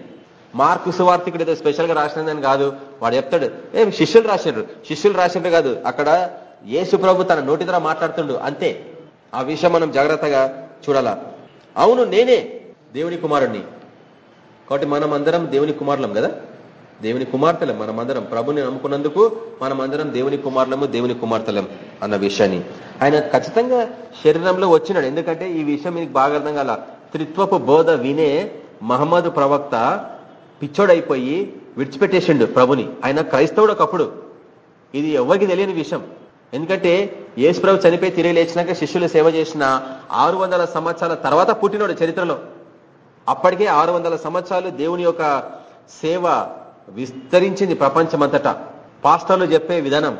S1: మార్కు సువార్థికుడు ఏదో స్పెషల్గా రాసినదని కాదు. వాడు చెప్తాడు ఏం శిష్యులు రాసినారు శిష్యులు రాసినారు కాదు. అక్కడ యేసు ప్రభు తన నోటి ద్వారా మాట్లాడుతుండు. అంతే. ఆ విషయం మనం జాగ్రత్తగా చూడాలా. అవును నేనే దేవుని కుమారుణ్ణి. కాబట్టి మనం అందరం దేవుని కుమారులం కదా? దేవుని కుమార్తెలం మనమందరం ప్రభుని నమ్ముకున్నందుకు మనమందరం దేవుని కుమారులము దేవుని కుమార్తెలం అన్న విషయాన్ని. ఆయన ఖచ్చితంగా శరీరంలో వచ్చినాడు. ఎందుకంటే ఈ విషయం మీకు బాగా అర్థం కాల. త్రిత్వపు బోధ వినే మహమ్మద్ ప్రవక్త పిచ్చోడైపోయి విడిచిపెట్టేసిండు ప్రభుని. ఆయన క్రైస్తవుడు ఒకప్పుడు. ఇది ఎవరికి తెలియని విషయం. ఎందుకంటే యేసు ప్రభు చనిపోయి తిరిగి లేచినాక శిష్యులు సేవ చేసిన ఆరు సంవత్సరాల తర్వాత పుట్టినోడు చరిత్రలో. అప్పటికే ఆరు సంవత్సరాలు దేవుని యొక్క సేవ విస్తరించింది ప్రపంచమంతటా. పాస్టర్లు చెప్పే విధానం.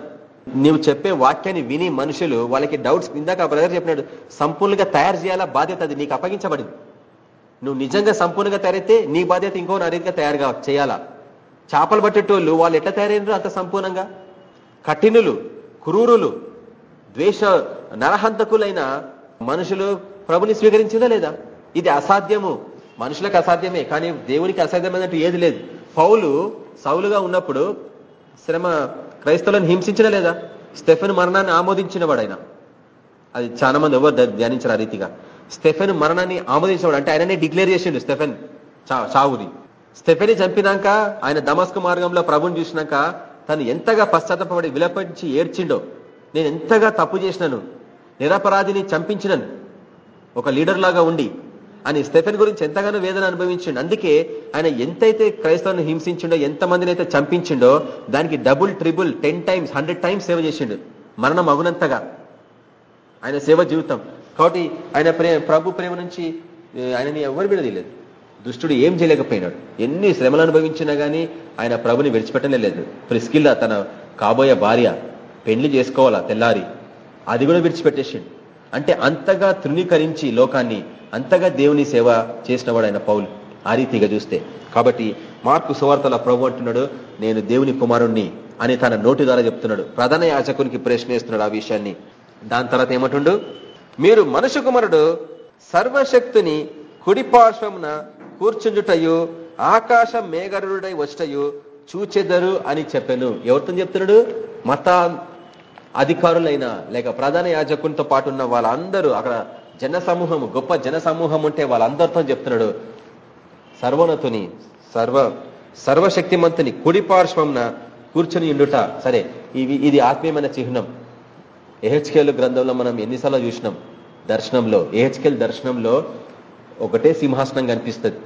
S1: నువ్వు చెప్పే వాక్యాన్ని విని మనుషులు వాళ్ళకి డౌట్స్ ఇందాక బ్రదర్ చెప్పినాడు సంపూర్ణంగా తయారు చేయాలా బాధ్యత అది నీకు అప్పగించబడింది. నువ్వు నిజంగా సంపూర్ణంగా తయారైతే నీ బాధ్యత ఇంకో రీతిగా తయారుగా చేయాలా? చేపలు పట్టేటోళ్ళు వాళ్ళు ఎట్లా తయారైనరు అంత సంపూర్ణంగా? కఠినులు క్రూరులు ద్వేష నరహంతకులైన మనుషులు ప్రభుని స్వీకరించిందా లేదా? ఇది అసాధ్యము. మనుషులకు అసాధ్యమే కానీ దేవునికి అసాధ్యమైనట్టు ఏది లేదు. పౌలు సౌలుగా ఉన్నప్పుడు శ్రమ క్రైస్తవులను హింసించిన లేదా? స్టెఫెన్ మరణాన్ని ఆమోదించినవాడు ఆయన అది చాలా మంది ఎవరు ధ్యానించారు ఆ రీతిగా. స్టెఫెన్ మరణాన్ని ఆమోదించినవాడు అంటే ఆయననే డిక్లేర్ చేసిండు స్టెఫెన్ చావుది స్టెఫెని చంపినాక ఆయన దమస్క మార్గంలో ప్రభుని చూసినాక తను ఎంతగా పశ్చాత్తపడి విలపించి ఏడ్చిండో నేను ఎంతగా తప్పు చేసినాను నిరపరాధిని చంపించినను ఒక లీడర్ లాగా ఉండి అని స్టెఫెన్ గురించి ఎంతగానో వేదన అనుభవించిండు. అందుకే ఆయన ఎంతైతే క్రైస్తవులను హింసించిండో ఎంతమందిని అయితే చంపించిండో దానికి double triple ten times hundred times సేవ చేసిండు. మరణం అవునంతగా ఆయన సేవ జీవితం. కాబట్టి ఆయన ప్రేమ ప్రభు ప్రేమ నుంచి ఆయనని ఎవరు విడదీయలేదు. దుష్టుడు ఏం చేయలేకపోయినాడు. ఎన్ని శ్రమలు అనుభవించినా గానీ ఆయన ప్రభుని విడిచిపెట్టలేదు ప్రిస్కిల్లా తన కాబోయే భార్య పెళ్ళి చేసుకోవాలా తెల్లారి? అది కూడా విడిచిపెట్టేసిండు. అంటే అంతగా తృణీకరించి లోకాన్ని అంతగా దేవుని సేవ చేసినవాడు ఆయన పౌలు ఆ రీతిగా చూస్తే. కాబట్టి మార్కు సువార్తల ప్రభు అంటున్నాడు నేను దేవుని కుమారుణ్ణి అని తన నోటి ద్వారా చెప్తున్నాడు. ప్రధాన యాచకునికి ప్రశ్నిస్తున్నాడు ఆ విషయాన్ని. దాని తర్వాత ఏమంటుండు? మీరు మనుషు కుమారుడు సర్వశక్తిని కుడిపార్శ్వమున కూర్చుంజుటయు ఆకాశం మేఘరుడై వచ్చటయు చూచెదరు అని చెప్పాను. ఎవరితో చెప్తున్నాడు? మత అధికారులైన లేక ప్రధాన యాజకునితో పాటు ఉన్న వాళ్ళందరూ అక్కడ జన సమూహం గొప్ప జన సమూహం ఉంటే వాళ్ళందరితో చెప్తున్నాడు సర్వోన్నతుని సర్వ సర్వశక్తిమంతుని కుడి పార్శ్వంన కూర్చొని ఉండుట. సరే ఇవి ఇది ఆత్మీయమైన చిహ్నం. ఏహెచ్కేల్ గ్రంథంలో మనం ఎన్నిసార్లు చూసినాం దర్శనంలో. ఏహెచ్కేల్ దర్శనంలో ఒకటే సింహాసనం కనిపిస్తుంది.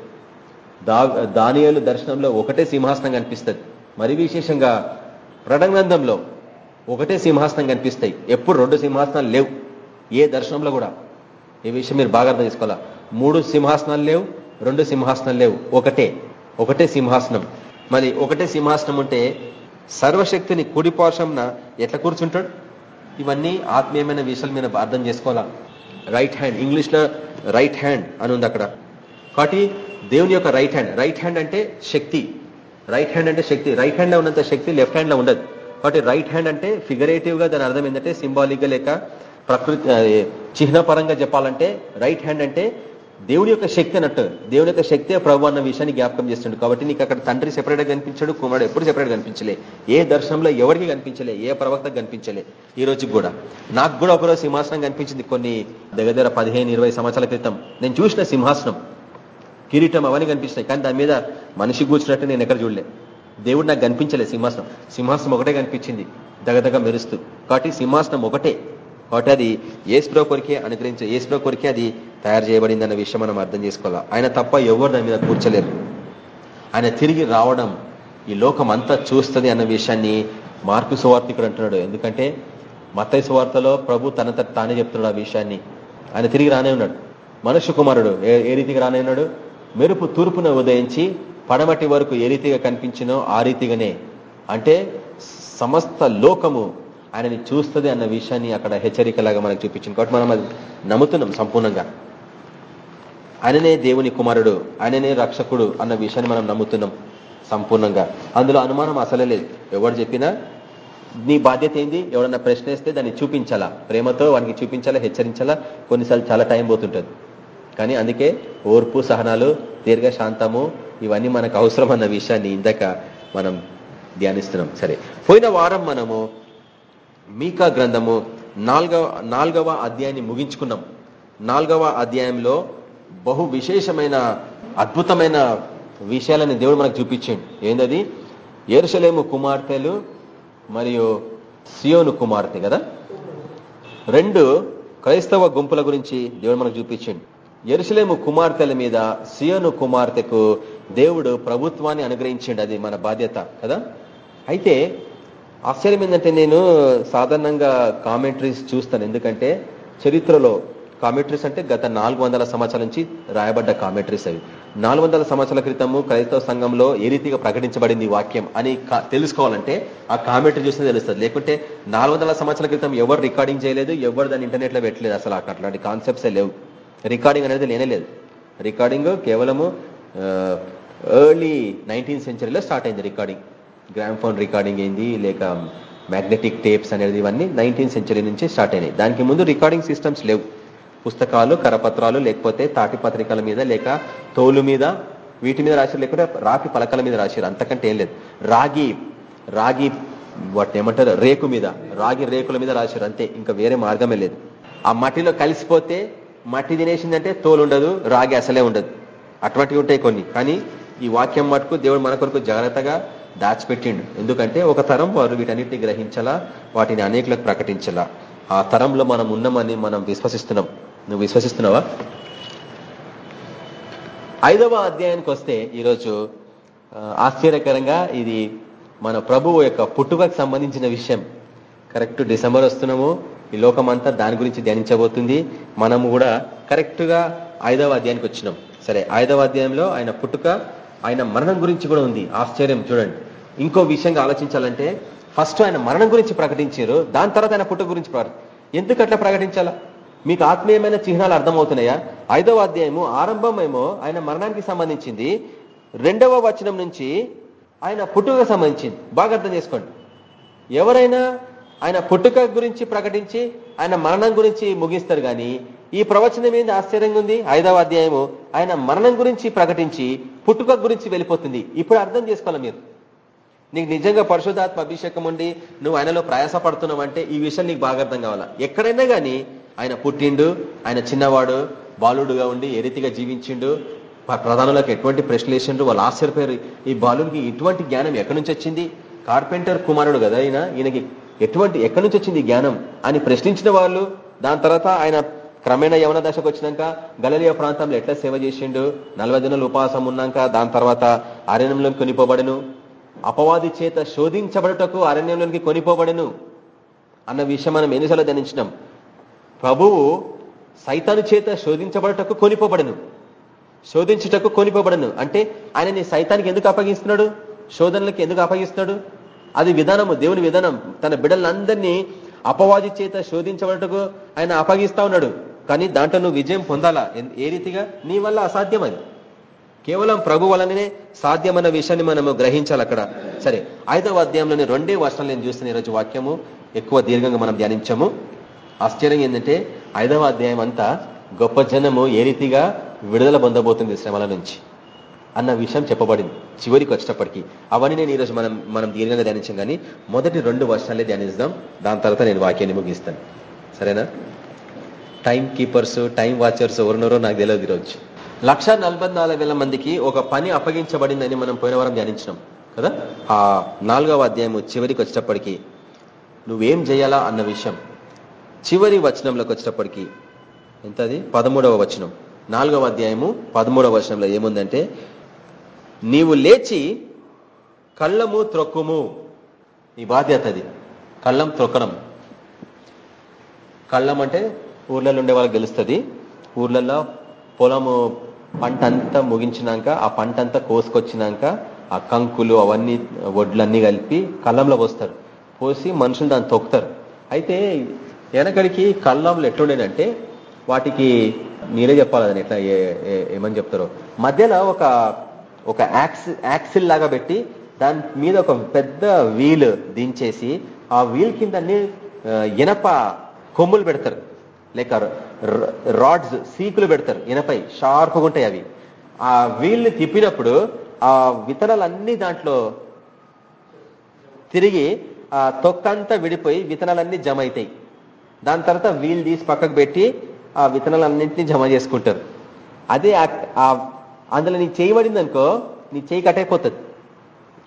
S1: దా దానియాలు దర్శనంలో ఒకటే సింహాసనం కనిపిస్తుంది. మరి విశేషంగా గ్రంథంలో ఒకటే సింహాసనం కనిపిస్తాయి. ఎప్పుడు రెండు సింహాసనాలు లేవు ఏ దర్శనంలో కూడా. ఈ విషయం మీరు బాగా అర్థం చేసుకోవాలా? మూడు సింహాసనాలు లేవు రెండు సింహాసనాలు లేవు. ఒకటే. ఒకటే సింహాసనం. మరి ఒకటే సింహాసనం ఉంటే సర్వశక్తిని కుడిపోషంన ఎట్లా కూర్చుంటాడు? ఇవన్నీ ఆత్మీయమైన విషయాలు మీరు అర్థం చేసుకోవాలా? రైట్ హ్యాండ్ ఇంగ్లీష్లో రైట్ హ్యాండ్ అని ఉంది అక్కడ. కాబట్టి దేవుని యొక్క రైట్ హ్యాండ్ రైట్ హ్యాండ్ అంటే శక్తి. రైట్ హ్యాండ్ అంటే శక్తి. రైట్ హ్యాండ్లో ఉన్నంత శక్తి లెఫ్ట్ హ్యాండ్లో ఉండదు. కాబట్టి రైట్ హ్యాండ్ అంటే ఫిగరేటివ్గా దాని అర్థం ఏంటంటే సింబాలిక్గా లేక ప్రకృతి చిహ్నపరంగా చెప్పాలంటే రైట్ హ్యాండ్ అంటే దేవుని యొక్క శక్తి అన్నట్టు. దేవుని యొక్క శక్తే ప్రభు అన్న విషయాన్ని జ్ఞాపకం చేస్తుండే. కాబట్టి నీకు అక్కడ తండ్రి సెపరేట్గా కనిపించాడు కుమారుడు ఎప్పుడు సెపరేట్ కనిపించలే. ఏ దర్శనంలో ఎవరికి కనిపించలే ఏ ప్రవక్త కనిపించలే ఈ రోజుకి కూడా. నాకు కూడా ఒకరోజు సింహాసనం కనిపించింది కొన్ని దగ్గర దగ్గర పదిహేను ఇరవై సంవత్సరాల క్రితం. నేను చూసిన సింహాసనం. కిరీటం అవన్నీ కనిపిస్తున్నాయి. కానీ దాని మీద మనిషి కూర్చున్నట్టు నేను ఎక్కడ చూడలే. దేవుడు నాకు కనిపించలే సింహాసనం. సింహాసనం ఒకటే కనిపించింది. దగదగ మెరుస్తూ. కాబట్టి సింహాసనం ఒకటే. కాబట్టి అది ఏసుప్రో కొరికే అనుగ్రహించే ఏసుప్రో కొరికే అది తయారు చేయబడింది అన్న విషయం మనం అర్థం చేసుకోవాలి? ఆయన తప్ప ఎవరు దాని మీద కూర్చోలేరు. ఆయన తిరిగి రావడం ఈ లోకం అంతా చూస్తుంది అన్న విషయాన్ని మార్పు సువార్తికుడు అంటున్నాడు. ఎందుకంటే మత్తయ్య సువార్తలో ప్రభు తన తానే చెప్తున్నాడు ఆ విషయాన్ని. ఆయన తిరిగి రానే ఉన్నాడు. మనుష్య కుమారుడు ఏ రీతిగా రానే ఉన్నాడు? మెరుపు తూర్పున ఉదయించి పడమటి వరకు ఏ రీతిగా కనిపించినో ఆ రీతిగానే. అంటే సమస్త లోకము ఆయనని చూస్తుంది అన్న విషయాన్ని అక్కడ హెచ్చరికలాగా మనకు చూపించింది. కాబట్టి మనం అది నమ్ముతున్నాం సంపూర్ణంగా. ఆయననే దేవుని కుమారుడు ఆయననే రక్షకుడు అన్న విషయాన్ని మనం నమ్ముతున్నాం సంపూర్ణంగా. అందులో అనుమానం అసలే లేదు. ఎవరు చెప్పినా నీ బాధ్యత ఏంది? ఎవరన్నా ప్రశ్న వేస్తే దాన్ని చూపించాలా? ప్రేమతో వానికి చూపించాలా? హెచ్చరించాలా? కొన్నిసార్లు చాలా టైం పోతుంటుంది. కానీ అందుకే ఓర్పు సహనాలు దీర్ఘ శాంతము ఇవన్నీ మనకు అవసరం అన్న విషయాన్ని ఇందాక మనం ధ్యానిస్తున్నాం. సరే. పోయిన వారం మనము మీకా గ్రంథము నాలుగవ నాలుగవ అధ్యాయాన్ని ముగించుకున్నాం. నాలుగవ అధ్యాయంలో బహు విశేషమైన అద్భుతమైన విషయాలని దేవుడు మనకు చూపించిండు. ఏందది? ఏరుసలేము కుమార్తెలు మరియు సియోను కుమార్తె కదా? రెండు క్రైస్తవ గుంపుల గురించి దేవుడు మనకు చూపించండి. ఎరుసలేము కుమార్తెల మీద సియోను కుమార్తెకు దేవుడు ప్రభుత్వాన్ని అనుగ్రహించండి. అది మన బాధ్యత కదా? అయితే ఆశ్చర్యం ఏంటంటే నేను సాధారణంగా కామెంటరీస్ చూస్తాను. ఎందుకంటే చరిత్రలో కామెంటరీస్ అంటే గత నాలుగు వందల సంవత్సరాల నుంచి రాయబడ్డ కామెంటరీస్ అవి. నాలుగు వందల సంవత్సరాల క్రితము క్రైస్తవ సంఘంలో ఏ రీతిగా ప్రకటించబడింది ఈ వాక్యం అని తెలుసుకోవాలంటే ఆ కామెంటరీ చూస్తే తెలుస్తుంది. లేకుంటే నాలుగు వందల సంవత్సరాల క్రితం ఎవరు రికార్డింగ్ చేయలేదు ఎవరు దాన్ని ఇంటర్నెట్లో పెట్టలేదు. అసలు అట్లాంటి కాన్సెప్ట్సే లేవు. రికార్డింగ్ అనేది లేనేలేదు రికార్డింగ్ కేవలము ఎర్లీ నైన్టీన్త్ సెంచరీలో స్టార్ట్ అయింది రికార్డింగ్ గ్రామ్ ఫోన్ రికార్డింగ్ అయింది లేక మ్యాగ్నెటిక్ టేప్స్ అనేది ఇవన్నీ నైన్టీన్త్ సెంచరీ నుంచి స్టార్ట్ అయినాయి. దానికి ముందు రికార్డింగ్ సిస్టమ్స్ లేవు. పుస్తకాలు కరపత్రాలు లేకపోతే తాటి పత్రికల మీద లేక తోలు మీద వీటి మీద రాశారు లేకుంటే రాకి పలకల మీద రాశారు అంతకంటే ఏం లేదు. రాగి రాగి వాటిని ఏమంటారు? రేకు మీద రాగి రేకుల మీద రాశారు అంతే. ఇంకా వేరే మార్గమే లేదు. ఆ మట్టిలో కలిసిపోతే మట్టి తినేసిందంటే తోలు ఉండదు రాగి అసలే ఉండదు. అటువంటివి ఉంటాయి కొన్ని. కానీ ఈ వాక్యం మటుకు దేవుడు మన కొరకు జాగ్రత్తగా దాచిపెట్టిండు. ఎందుకంటే ఒక తరం వారు వీటన్నిటిని గ్రహించాలా వాటిని అనేకులకు ప్రకటించాలా. ఆ తరంలో మనం ఉన్నామని మనం విశ్వసిస్తున్నాం. నువ్వు విశ్వసిస్తున్నావా? ఐదవ అధ్యాయానికి వస్తే ఈరోజు ఆశ్చర్యకరంగా ఇది మన ప్రభువు యొక్క పుట్టుకకు సంబంధించిన విషయం. కరెక్ట్ డిసెంబర్ వస్తున్నాము ఈ లోకమంతా దాని గురించి ధ్యానించబోతుంది. మనము కూడా కరెక్ట్గా ఐదవ అధ్యాయానికి వచ్చినాం. సరే ఐదవ అధ్యాయంలో ఆయన పుట్టుక ఆయన మరణం గురించి కూడా ఉంది. ఆశ్చర్యం చూడండి. ఇంకో విషయంగా ఆలోచించాలంటే ఫస్ట్ ఆయన మరణం గురించి ప్రకటించారు దాని తర్వాత ఆయన పుట్టుక గురించి ఎందుకు అట్లా ప్రకటించాలా? మీకు ఆత్మీయమైన చిహ్నాలు అర్థమవుతున్నాయా? ఐదవ అధ్యాయము ఆరంభమేమో ఆయన మరణానికి సంబంధించింది. రెండవ వచనం నుంచి ఆయన పుట్టుక సంబంధించింది. బాగా అర్థం చేసుకోండి. ఎవరైనా ఆయన పుట్టుక గురించి ప్రకటించి ఆయన మరణం గురించి ముగిస్తారు కానీ ఈ ప్రవచనం ఏంది? ఆశ్చర్యంగా ఉంది. ఐదవ అధ్యాయము. ఆయన మరణం గురించి ప్రకటించి పుట్టుక గురించి వెళ్ళిపోతుంది. ఇప్పుడు అర్థం చేసుకోవాలి మీరు. నీకు నిజంగా పరిశుధాత్మ అభిషేకం ఉండి నువ్వు ఆయనలో ప్రయాస పడుతున్నావు అంటే ఈ విషయం నీకు బాగా అర్థం కావాలా? ఎక్కడైనా కానీ ఆయన పుట్టిండు ఆయన చిన్నవాడు బాలుడుగా ఉండి ఏ రీతిగా జీవించిండు ప్రధానులకు ఎటువంటి ప్రశ్నలు వేసిండు వాళ్ళు ఆశ్చర్యపోయారు. ఈ బాలుడికి ఇటువంటి జ్ఞానం ఎక్కడి నుంచి వచ్చింది? కార్పెంటర్ కుమారుడు కదా ఆయన ఈయనకి ఎటువంటి ఎక్కడి నుంచి వచ్చింది జ్ఞానం అని ప్రశ్నించిన వాళ్ళు దాని తర్వాత ఆయన క్రమేణ యవన దశకు వచ్చినాక గలలియ ప్రాంతంలో ఎట్లా సేవ చేసిండు? నలభై దినాలు ఉపవాసం ఉన్నాక దాని తర్వాత అరణ్యంలోకి కొనిపోబడను. అపవాది చేత శోధించబడుటకు అరణ్యంలోనికి కొనిపోబడను అన్న విషయం మనం ఎన్నిసార్లు ధ్యానించినాం. ప్రభువు సైతాను చేత శోధించబడటకు కొనిపోబడను. శోధించుటకు కొనిపోబడను. అంటే ఆయనని సైతానికి ఎందుకు అప్పగిస్తున్నాడు? శోధనలకు ఎందుకు అప్పగిస్తున్నాడు? అది విధానము దేవుని విధానం. తన బిడ్డలందరినీ అపవాది చేత శోధించబడటకు ఆయన అప్పగిస్తా ఉన్నాడు. కానీ దాంట్లో నువ్వు విజయం పొందాలా? ఏ రీతిగా? నీ వల్ల అసాధ్యం అది కేవలం ప్రభు వలననే సాధ్యమన్న విషయాన్ని మనము గ్రహించాలి అక్కడ. సరే ఐదవ అధ్యాయంలోని రెండే వర్షాలు నేను చూస్తున్న ఈరోజు వాక్యము. ఎక్కువ దీర్ఘంగా మనం ధ్యానించాము. ఆశ్చర్యం ఏంటంటే ఐదవ అధ్యాయం అంతా గొప్ప జనము ఏ రీతిగా విడుదల పొందబోతుంది శ్రమల నుంచి అన్న విషయం చెప్పబడింది. చివరికి వచ్చేటప్పటికి. అవన్నీ నేను ఈరోజు మనం మనం దీర్ఘంగా ధ్యానించాం కానీ మొదటి రెండు వర్షాలే ధ్యానిస్తాం దాని తర్వాత నేను వాక్యాన్ని ముగిస్తాను. సరేనా? టైం కీపర్స్ టైం వాచర్స్ ఎవరున్నారో నాకు తెలియదు ఈరోజు. లక్ష మందికి ఒక పని అప్పగించబడిందని మనం పోయిన వారం ధ్యానించినాం కదా? ఆ నాలుగవ అధ్యాయం చివరికి వచ్చేటప్పటికి నువ్వేం చేయాలా అన్న విషయం చివరి వచనంలోకి వచ్చేటప్పటికి ఎంతది? పదమూడవ వచనం. నాలుగవ అధ్యాయము పదమూడవ వచనంలో ఏముందంటే నీవు లేచి కళ్ళము త్రొక్కుము. ఈ బాధ్యత అది. కళ్ళం త్రొక్కడం. కళ్ళం అంటే ఊర్లలో ఉండే వాళ్ళకి తెలుస్తుంది. ఊర్లలో పొలము పంట అంతా ముగించినాక ఆ పంట అంతా కోసుకొచ్చినాక ఆ కంకులు అవన్నీ వడ్లన్నీ కలిపి కళ్ళంలో పోస్తారు. పోసి మనుషులు దాన్ని తొక్కుతారు. అయితే వెనకడికి కళ్ళంలో ఎట్లుండేదంటే వాటికి మీరే చెప్పాలి ఎట్లా ఏమని చెప్తారో. మధ్యలో ఒక ఒక యాక్సిల్ లాగా పెట్టి దాని మీద ఒక పెద్ద వీల్ దించేసి ఆ వీల్ కింద ఇనప కొమ్ములు పెడతారు. లేక రాడ్స్ సీకులు పెడతారు ఇనపై షార్ప్గా ఉంటాయి అవి. ఆ వీల్ని తిప్పినప్పుడు ఆ విత్తనాలన్నీ దాంట్లో తిరిగి ఆ తొక్కంతా విడిపోయి విత్తనాలన్నీ జమ అవుతాయి దాని తర్వాత వీల్ తీసి పక్కకు పెట్టి ఆ విత్తనాలన్నింటినీ జమ చేసుకుంటారు. అదే అందులో నీ చేయబడింది అనుకో నీ చేయి కట్టయిపోతుంది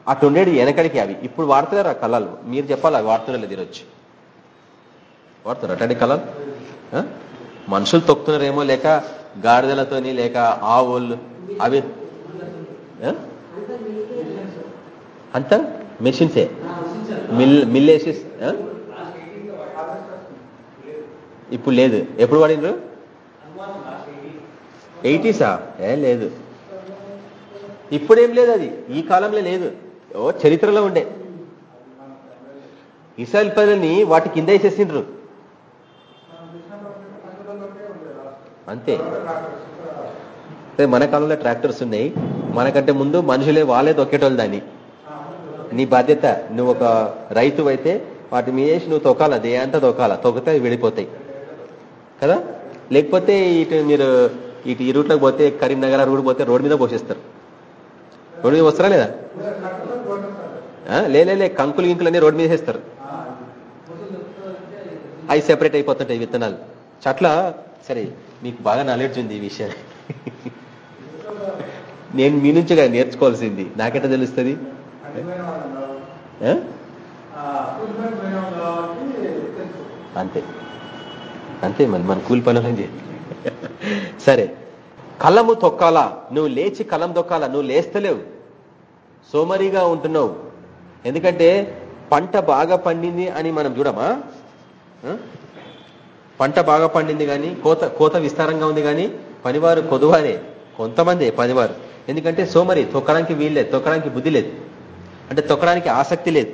S1: అటు ఉండేది వెనకడికి అవి. ఇప్పుడు వాడుతున్నారు ఆ కళలు. మీరు చెప్పాలి అవి వాడుతున్నారు ఈరోజు? వాడుతున్నారు? అట్లాంటి కళలు? మనుషులు తొక్కుతున్నారేమో లేక గాడిదలతోని లేక ఆవులు అవి ఆ? అంతా? మెషిన్సే? మిల్ మిల్లేసి ఇప్పుడు లేదు. ఎప్పుడు వాడినరు? ఎయిటీసా? ఏ లేదు. ఇప్పుడేం లేదు అది. ఈ కాలంలో లేదు. ఓ చరిత్రలో ఉండే. ఇస్రాయల్ ప్రజల్ని వాటి కింద వేసేసిండ్రు. అంతే. మన కాలంలో ట్రాక్టర్స్ ఉన్నాయి. మనకంటే ముందు మనుషులే వాళ్ళే తొక్కేటోళ్ళు దాన్ని. నీ బాధ్యత నువ్వు ఒక రైతు అయితే వాటి మీదేసి నువ్వు తొక్కాల దేయంతా తొక్కాల తొక్కితే అవి వెళ్ళిపోతాయి. కదా? లేకపోతే ఇటు మీరు ఇటు ఈ రూట్లోకి పోతే కరీంనగర్ రూట్ పోతే రోడ్ మీద పోషిస్తారు రోడ్ మీద వస్తారా లేదా? లేలే లే కంకులు గింకులు అన్ని రోడ్ మీద వేస్తారు అవి సెపరేట్ అయిపోతుంటాయి విత్తనాలు. చట్ల సరే మీకు బాగా నాలెడ్జ్ ఉంది ఈ విషయం నేను మీ నుంచి కదా నేర్చుకోవాల్సింది. నాకెట తెలుస్తుంది? అంతే. అంతే మరి మన కూలి పనులని చేయి సరే. కలము తొక్కాలా? నువ్వు లేచి కలం తొక్కాలా? నువ్వు లేస్తలేవు. సోమరిగా ఉంటున్నావు. ఎందుకంటే పంట బాగా పండింది అని మనం చూడమా? పంట బాగా పండింది కానీ కోత కోత విస్తారంగా ఉంది కానీ పనివారు కొదువారే కొంతమంది పనివారు. ఎందుకంటే సోమరి తొక్కడానికి వీల్లేదు తొక్కడానికి బుద్ధి లేదు. అంటే తొక్కడానికి ఆసక్తి లేదు.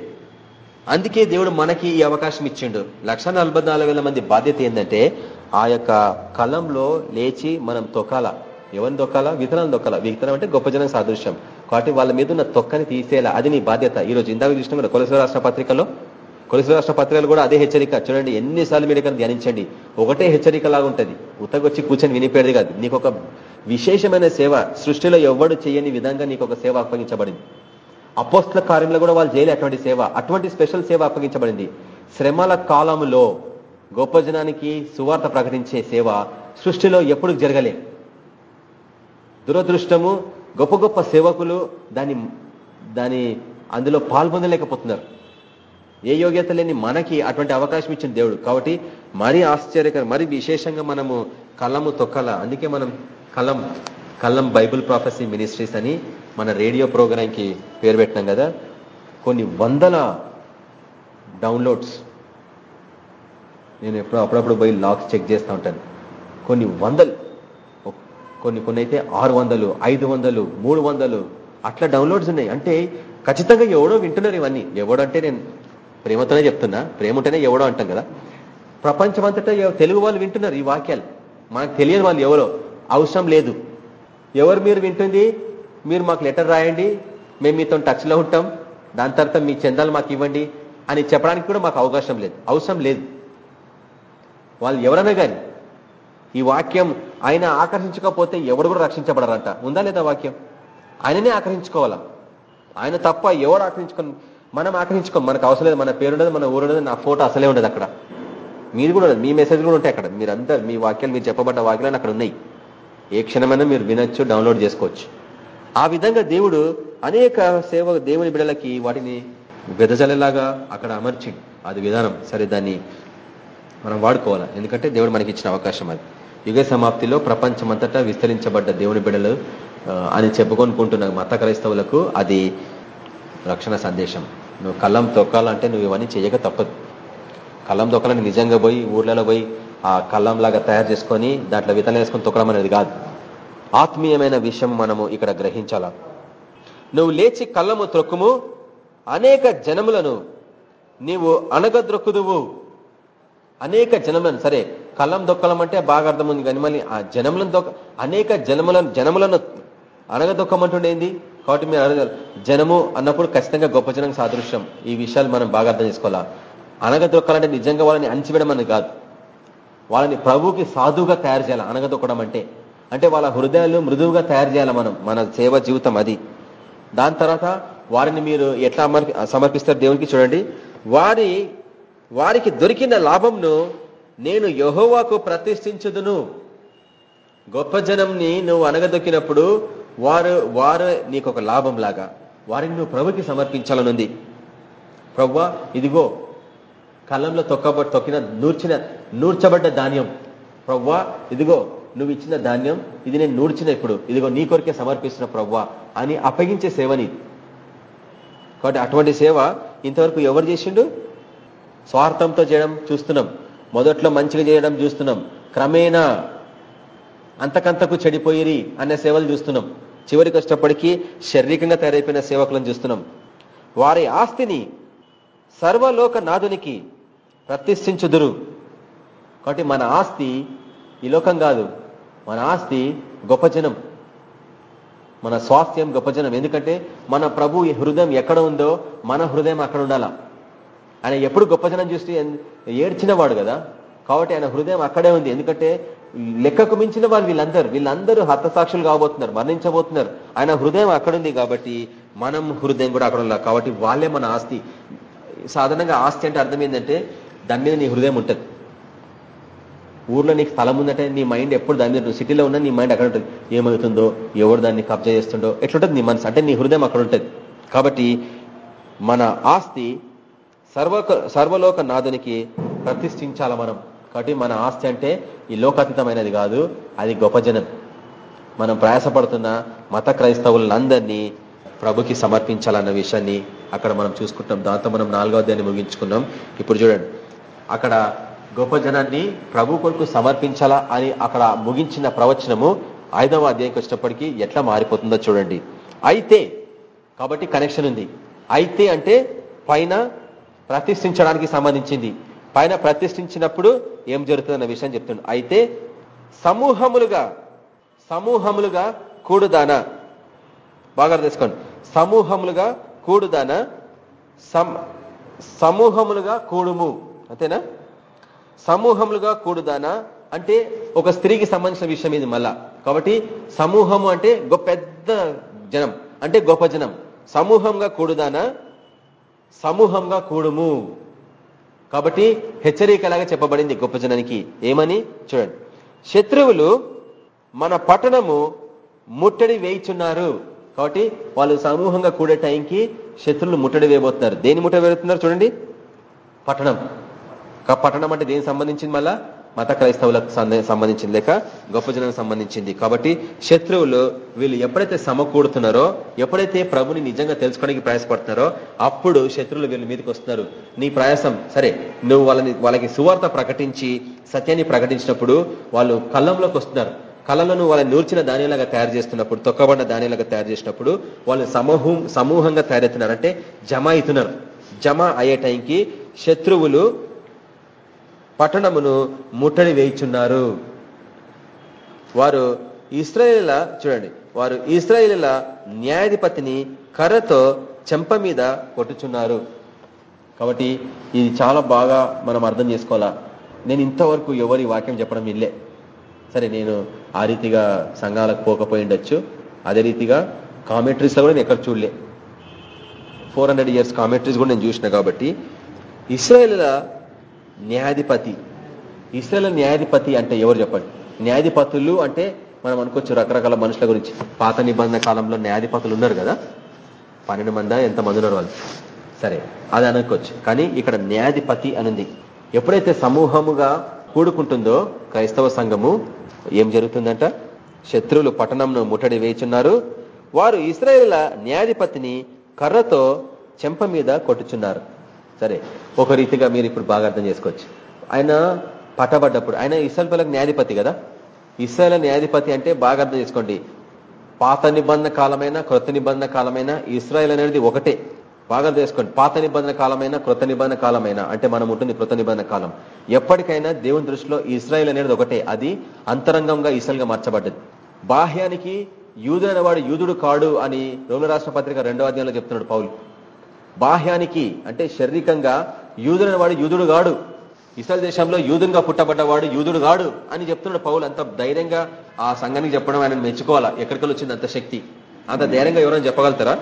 S1: అందుకే దేవుడు మనకి ఈ అవకాశం ఇచ్చిండు. లక్ష మంది బాధ్యత ఏంటంటే ఆ యొక్క కలంలో లేచి మనం తొక్కాల? ఎవరిని తొక్కాలా? విత్తనం తొక్కాల? విత్తనం అంటే గొప్ప జనం సాదృశ్యం. కాబట్టి వాళ్ళ మీద ఉన్న తొక్కని తీసేలా అది నీ బాధ్యత. ఈ రోజు ఇందాక చూసిన కూడా కొలస రాష్ట్ర పత్రికలో కొలస రాష్ట్ర పత్రికలు కూడా అదే హెచ్చరిక. చూడండి ఎన్నిసార్లు మీరు ఇక్కడ ధ్యానించండి. ఒకటే హెచ్చరిక లాగా ఉంటుంది. ఉతగొచ్చి కూర్చొని వినిపేది కాదు. నీకు ఒక విశేషమైన సేవ సృష్టిలో ఎవ్వడు చేయని విధంగా నీకు ఒక సేవ అప్పగించబడింది. అపోస్ల కార్యంలో కూడా వాళ్ళు చేయలే అటువంటి సేవ. అటువంటి స్పెషల్ సేవ అప్పగించబడింది. శ్రమల కాలంలో గొప్ప జనానికి సువార్త ప్రకటించే సేవ సృష్టిలో ఎప్పుడు జరగలే. దురదృష్టము గొప్ప గొప్ప సేవకులు దాని దాని అందులో పాల్పొందలేకపోతున్నారు ఏ యోగ్యత లేని మనకి అటువంటి అవకాశం ఇచ్చిన దేవుడు. కాబట్టి మరీ ఆశ్చర్యకరం మరి విశేషంగా మనము కళ్ళము తొక్కల. అందుకే మనం కలం కల్లం బైబుల్ ప్రాఫెసీ మినిస్ట్రీస్ అని మన రేడియో ప్రోగ్రాంకి పేరు పెట్టినాం కదా. కొన్ని వందల డౌన్లోడ్స్ నేను ఎప్పుడు అప్పుడప్పుడు పోయి లాక్స్ చెక్ చేస్తూ ఉంటాను. కొన్ని వందలు కొన్ని కొన్ని అయితే ఆరు వందలు ఐదు వందలు మూడు వందలు అట్లా డౌన్లోడ్స్ ఉన్నాయి. అంటే ఖచ్చితంగా ఎవడో వింటున్నారు ఇవన్నీ. ఎవడంటే నేను ప్రేమతోనే చెప్తున్నా. ప్రేమ ఉంటేనే ఎవడో అంటాం కదా. ప్రపంచమంతటా తెలుగు వాళ్ళు వింటున్నారు ఈ వాక్యాలు. మనకు తెలియని వాళ్ళు ఎవరో. అవసరం లేదు. ఎవరు మీరు వింటుంది మీరు మాకు లెటర్ రాయండి మేము మీతో టచ్లో ఉంటాం. దాని తర్వాత మీ చందాలు మాకు ఇవ్వండి అని చెప్పడానికి కూడా మాకు అవకాశం లేదు. అవసరం లేదు. వాళ్ళు ఎవరైనా కానీ ఈ వాక్యం ఆయన ఆకర్షించకపోతే ఎవడు కూడా రక్షించబడరంట. ఉందా లేదా వాక్యం? ఆయననే ఆకర్షించుకోవాలా? ఆయన తప్ప ఎవరు ఆకర్షించుకొని? మనం ఆకర్షించుకోం మనకు అవసరం లేదు మన పేరు ఉండదు మన ఊరు ఉండదు నా ఫోటో అసలే ఉండదు అక్కడ. మీరు కూడా మీ మెసేజ్ కూడా ఉంటాయి అక్కడ. మీరు అందరు మీ వాక్యాలు మీరు చెప్పబడ్డ వాక్యాలు అక్కడ ఉన్నాయి. ఏ క్షణమైనా మీరు వినొచ్చు డౌన్లోడ్ చేసుకోవచ్చు. ఆ విధంగా దేవుడు అనేక సేవ దేవుని బిడలకి వాటిని వెదజల్లేలాగా అక్కడ అమర్చి అది విధానం. సరే దాన్ని మనం వాడుకోవాలా? ఎందుకంటే దేవుడు మనకి ఇచ్చిన అవకాశం అది. యుగ సమాప్తిలో ప్రపంచమంతటా విస్తరించబడ్డ దేవుని బిడలు అని చెప్పుకొనుకుంటున్న మత క్రైస్తవులకు అది రక్షణ సందేశం. నువ్వు కళ్ళం తొక్కాలంటే నువ్వు ఇవన్నీ చేయక తప్పదు. కళ్ళం తొక్కాలని నిజంగా పోయి ఊర్లలో పోయి ఆ కళ్ళం లాగా తయారు చేసుకొని దాంట్లో విత్తనం వేసుకొని తొక్కడం అనేది కాదు. ఆత్మీయమైన విషయం మనము ఇక్కడ గ్రహించాల? నువ్వు లేచి కళ్ళము త్రొక్కుము అనేక జనములను నీవు అనగద్రొక్కుదువు అనేక జనములను సరే కళ్ళం దొక్కలం అంటే బాగా అర్థం ఉంది కానీ మళ్ళీ ఆ జనములను దొక్క అనేక జనములను జనములను అనగదొక్కమంటుండేంది కాబట్టి మీరు అడగాలి జనము అన్నప్పుడు ఖచ్చితంగా గొప్ప జనం సాదృశ్యం. ఈ విషయాలు మనం బాగా అర్థం చేసుకోవాలా? అనగదొక్కాలంటే నిజంగా వాళ్ళని అణిచివేయడం కాదు. వాళ్ళని ప్రభువుకి సాధువుగా తయారు చేయాలి? అనగదొక్కడం అంటే. అంటే వాళ్ళ హృదయాలు మృదువుగా తయారు చేయాలి మనం? మన సేవ జీవితం అది. దాని తర్వాత వారిని మీరు ఎట్లా అమర్- సమర్పిస్తారు దేవునికి చూడండి. వారి వారికి దొరికిన లాభంను నేను యహోవాకు ప్రతిష్ఠించదును. గొప్ప జనంని నువ్వు అనగదొక్కినప్పుడు వారు వారు నీకు ఒక లాభం లాగా వారిని నువ్వు ప్రభుకి సమర్పించాలనుంది. ప్రవ్వా ఇదిగో కళ్ళంలో తొక్కబడి తొక్కిన నూర్చిన నూర్చబడ్డ ధాన్యం. ప్రవ్వా ఇదిగో నువ్వు ఇచ్చిన ధాన్యం ఇది నేను నూర్చిన ఇప్పుడు. ఇదిగో నీ కొరికే సమర్పిస్తున్న ప్రవ్వా అని అప్పగించే సేవని. కాబట్టి అటువంటి సేవ ఇంతవరకు ఎవరు చేసిండు? స్వార్థంతో చేయడం చూస్తున్నాం. మొదట్లో మంచిగా చేయడం చూస్తున్నాం. క్రమేణా అంతకంతకు చెడిపోయిరి అనే సేవలు చూస్తున్నాం. చివరికి వచ్చేటప్పటికీ శారీరకంగా తయారైపోయిన సేవకులను చూస్తున్నాం. వారి ఆస్తిని సర్వలోక నాదునికి ప్రతిష్ఠించుదురు. కాబట్టి మన ఆస్తి ఈ లోకం కాదు. మన ఆస్తి గొప్ప జనం. మన స్వాస్థ్యం గొప్ప జనం. ఎందుకంటే మన ప్రభు హృదయం ఎక్కడ ఉందో మన హృదయం అక్కడ ఉండాలా. ఆయన ఎప్పుడు గొప్ప జనం చూస్తే ఏడ్చినవాడు కదా. కాబట్టి ఆయన హృదయం అక్కడే ఉంది. ఎందుకంటే లెక్కకు మించిన వారు వీళ్ళందరూ. వీళ్ళందరూ హతసాక్షులు కాబోతున్నారు మరణించబోతున్నారు. ఆయన హృదయం అక్కడుంది కాబట్టి మనం హృదయం కూడా అక్కడ ఉండాలి. కాబట్టి వాళ్ళే మన ఆస్తి. సాధారణంగా ఆస్తి అంటే అర్థం ఏంటంటే దాని మీద నీ హృదయం ఉంటుంది. ఊర్లో నీకు స్థలం ఉందంటే నీ మైండ్ ఎప్పుడు దాని మీద సిటీలో ఉన్నా నీ మైండ్ అక్కడ ఉంటుంది. ఏమవుతుందో ఎవరు దాన్ని కబ్జా చేస్తుండో ఎట్లుంటుంది నీ మనసు? అంటే నీ హృదయం అక్కడ ఉంటుంది. కాబట్టి మన ఆస్తి సర్వ సర్వలోక నాదునికి ప్రతిష్ఠించాల మనం. కాబట్టి మన ఆస్తి అంటే ఈ లోకాతీతమైనది కాదు అది గొప్ప జనం. మనం ప్రయాసపడుతున్న మత క్రైస్తవులందరినీ ప్రభుకి సమర్పించాలన్న విషయాన్ని అక్కడ మనం చూసుకుంటాం దాంతో మనం నాలుగవ అధ్యాయాన్ని ముగించుకున్నాం ఇప్పుడు చూడండి. అక్కడ గొప్ప జనాన్ని ప్రభు కొరకు సమర్పించాలా అని అక్కడ ముగించిన ప్రవచనము ఐదవ అధ్యాయంకి వచ్చినప్పటికీ ఎట్లా మారిపోతుందో చూడండి. అయితే కాబట్టి కనెక్షన్ ఉంది. అయితే అంటే పైన ప్రతిష్ఠించడానికి సంబంధించింది. పైన ప్రతిష్ఠించినప్పుడు ఏం జరుగుతుందన్న విషయం చెప్తుండు. అయితే సమూహములుగా సమూహములుగా కూడుదానా బాగా తెలుసుకోండి సమూహములుగా కూడుదానా సమూహములుగా కూడుము అంతేనా? సమూహములుగా కూడుదానా అంటే ఒక స్త్రీకి సంబంధించిన విషయం ఇది మళ్ళా. కాబట్టి సమూహము అంటే గొప్ప పెద్ద జనం అంటే గొప్ప జనం. సమూహంగా కూడుదానా సమూహంగా కూడుము. కాబట్టి హెచ్చరికలాగా చెప్పబడింది గొప్ప జనానికి. ఏమని? చూడండి. శత్రువులు మన పట్టణము ముట్టడి వేయిచున్నారు. కాబట్టి వాళ్ళు సమూహంగా కూడే టైంకి శత్రువులు ముట్టడి వేయబోతున్నారు. దేని ముట్టడి వేరుతున్నారు చూడండి? పట్టణం. పట్టణం అంటే దేనికి సంబంధించింది మళ్ళా? మత క్రైస్తవులకు సంబంధించింది లేక గొప్ప జనానికి సంబంధించింది. కాబట్టి శత్రువులు వీళ్ళు ఎప్పుడైతే సమకూడుతున్నారో ఎప్పుడైతే ప్రభుని నిజంగా తెలుసుకోవడానికి ప్రయాసపడుతున్నారో అప్పుడు శత్రువులు వీళ్ళ మీదకి వస్తున్నారు. నీ ప్రయాసం సరే నువ్వు వాళ్ళని వాళ్ళకి సువార్త ప్రకటించి సత్యాన్ని ప్రకటించినప్పుడు వాళ్ళు కళ్ళంలోకి వస్తున్నారు. కళలను వాళ్ళని నూర్చిన ధాన్యాలుగా తయారు చేస్తున్నప్పుడు తొక్కబడిన ధాన్యాలుగా తయారు చేసినప్పుడు వాళ్ళు సమూహం సమూహంగా తయారవుతున్నారు. అంటే జమ అవుతున్నారు. జమ అయ్యే టైంకి శత్రువులు పట్టణమును ముట్టడి వేయిచున్నారు. వారు ఇస్రాయేల చూడండి వారు ఇస్రాయేలీల న్యాయాధిపతిని కర్రతో చెంప మీద కొట్టుచున్నారు. కాబట్టి ఇది చాలా బాగా మనం అర్థం చేసుకోవాలా? నేను ఇంతవరకు ఎవరి వాక్యం చెప్పడం ఇల్లే సరే నేను ఆ రీతిగా సంఘాలకు పోకపోయిండొచ్చు అదే రీతిగా కామెంట్రీస్లో కూడా నేను ఎక్కడ చూడలే. ఫోర్ ఇయర్స్ కామెంట్రీస్ కూడా నేను చూసిన కాబట్టి ఇస్రాయేలీల న్యాయాధిపతి. ఇస్రాయల్ న్యాయాధిపతి అంటే ఎవరు చెప్పండి? న్యాయాధిపతులు అంటే మనం అనుకోవచ్చు రకరకాల మనుషుల గురించి. పాత నిబంధన కాలంలో న్యాయాధిపతులు ఉన్నారు కదా? పన్నెండు మంది ఎంతమంది ఉన్నారు వాళ్ళు? సరే అది అనుకోవచ్చు. కానీ ఇక్కడ న్యాయాధిపతి అనుంది. ఎప్పుడైతే సమూహముగా కూడుకుంటుందో క్రైస్తవ సంఘము ఏం జరుగుతుందంట? శత్రువులు పట్టణంను ముట్టడి వేయుచున్నారు. వారు ఇస్రాయేల్ న్యాయాధిపతిని కర్రతో చెంప మీద కొట్టుచున్నారు. సరే ఒక రీతిగా మీరు ఇప్పుడు బాగా అర్థం చేసుకోవచ్చు. ఆయన పట్టబడ్డప్పుడు ఆయన ఇస్రాయల్ పిల్లలకు న్యాయాధిపతి కదా? ఇస్రాయల్ న్యాయాధిపతి అంటే బాగా అర్థం చేసుకోండి. పాత నిబంధన కాలమైన క్రొత్త నిబంధన కాలమైన ఇస్రాయల్ అనేది ఒకటే. బాగా చేసుకోండి. పాత నిబంధన కాలమైన క్రొత్త నిబంధన కాలమైన అంటే మనం ఉంటుంది కృత నిబంధన కాలం. ఎప్పటికైనా దేవుని దృష్టిలో ఇస్రాయల్ అనేది ఒకటే. అది అంతరంగంగా ఇస్రాయల్గా మార్చబడ్డది. బాహ్యానికి యూదుడైన వాడు యూదుడు కాడు అని రోగుల రాష్ట్ర పత్రిక రెండో అధ్యాయంలో చెప్తున్నాడు పౌలు. బాహ్యానికి అంటే శారీరకంగా యూదుడైన వాడు యూదుడు గాడు ఇసల్ దేశంలో యూదుగా పుట్టబడ్డవాడు యూదుడు గాడు అని చెప్తున్నాడు పౌలు. అంత ధైర్యంగా ఆ సంఘానికి చెప్పడం ఆయన మెచ్చుకోవాలా? ఎక్కడికి వచ్చింది అంత శక్తి? అంత ధైర్యంగా ఎవరైనా చెప్పగలుగుతారా?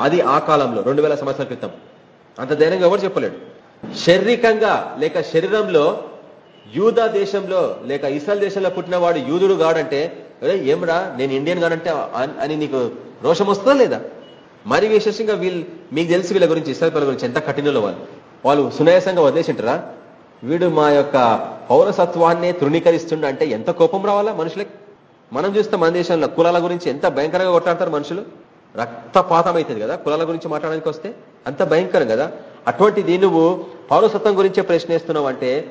S1: అది ఆ కాలంలో రెండు వేల సంవత్సరాల క్రితం. అంత ధైర్యంగా ఎవరు చెప్పలేడు? శారీరకంగా లేక శరీరంలో యూదా దేశంలో లేక ఇస్రాయల్ దేశంలో పుట్టినవాడు యూదుడు గాడంటే ఏమిరా? నేను ఇండియన్ గాడంటే అని నీకు రోషం వస్తుందా లేదా? మరి విశేషంగా వీళ్ళు మీకు తెలిసి వీళ్ళ గురించి ఇస్రాయల్ గురించి ఎంత కఠినలో వాళ్ళు. వాళ్ళు సునాయాసంగా వదిలేసింటారా? వీడు మా యొక్క పౌరసత్వాన్నే తృణీకరిస్తుండ అంటే ఎంత కోపం రావాలా మనుషులకి? మనం చూస్తే మన దేశంలో కులాల గురించి ఎంత భయంకరంగా కొట్లాడతారు మనుషులు? రక్తపాతం అవుతుంది కదా కులాల గురించి మాట్లాడడానికి వస్తే? అంత భయంకరం కదా? అటువంటిది నువ్వు పౌరసత్వం గురించే ప్రశ్నిస్తున్నావు అంటే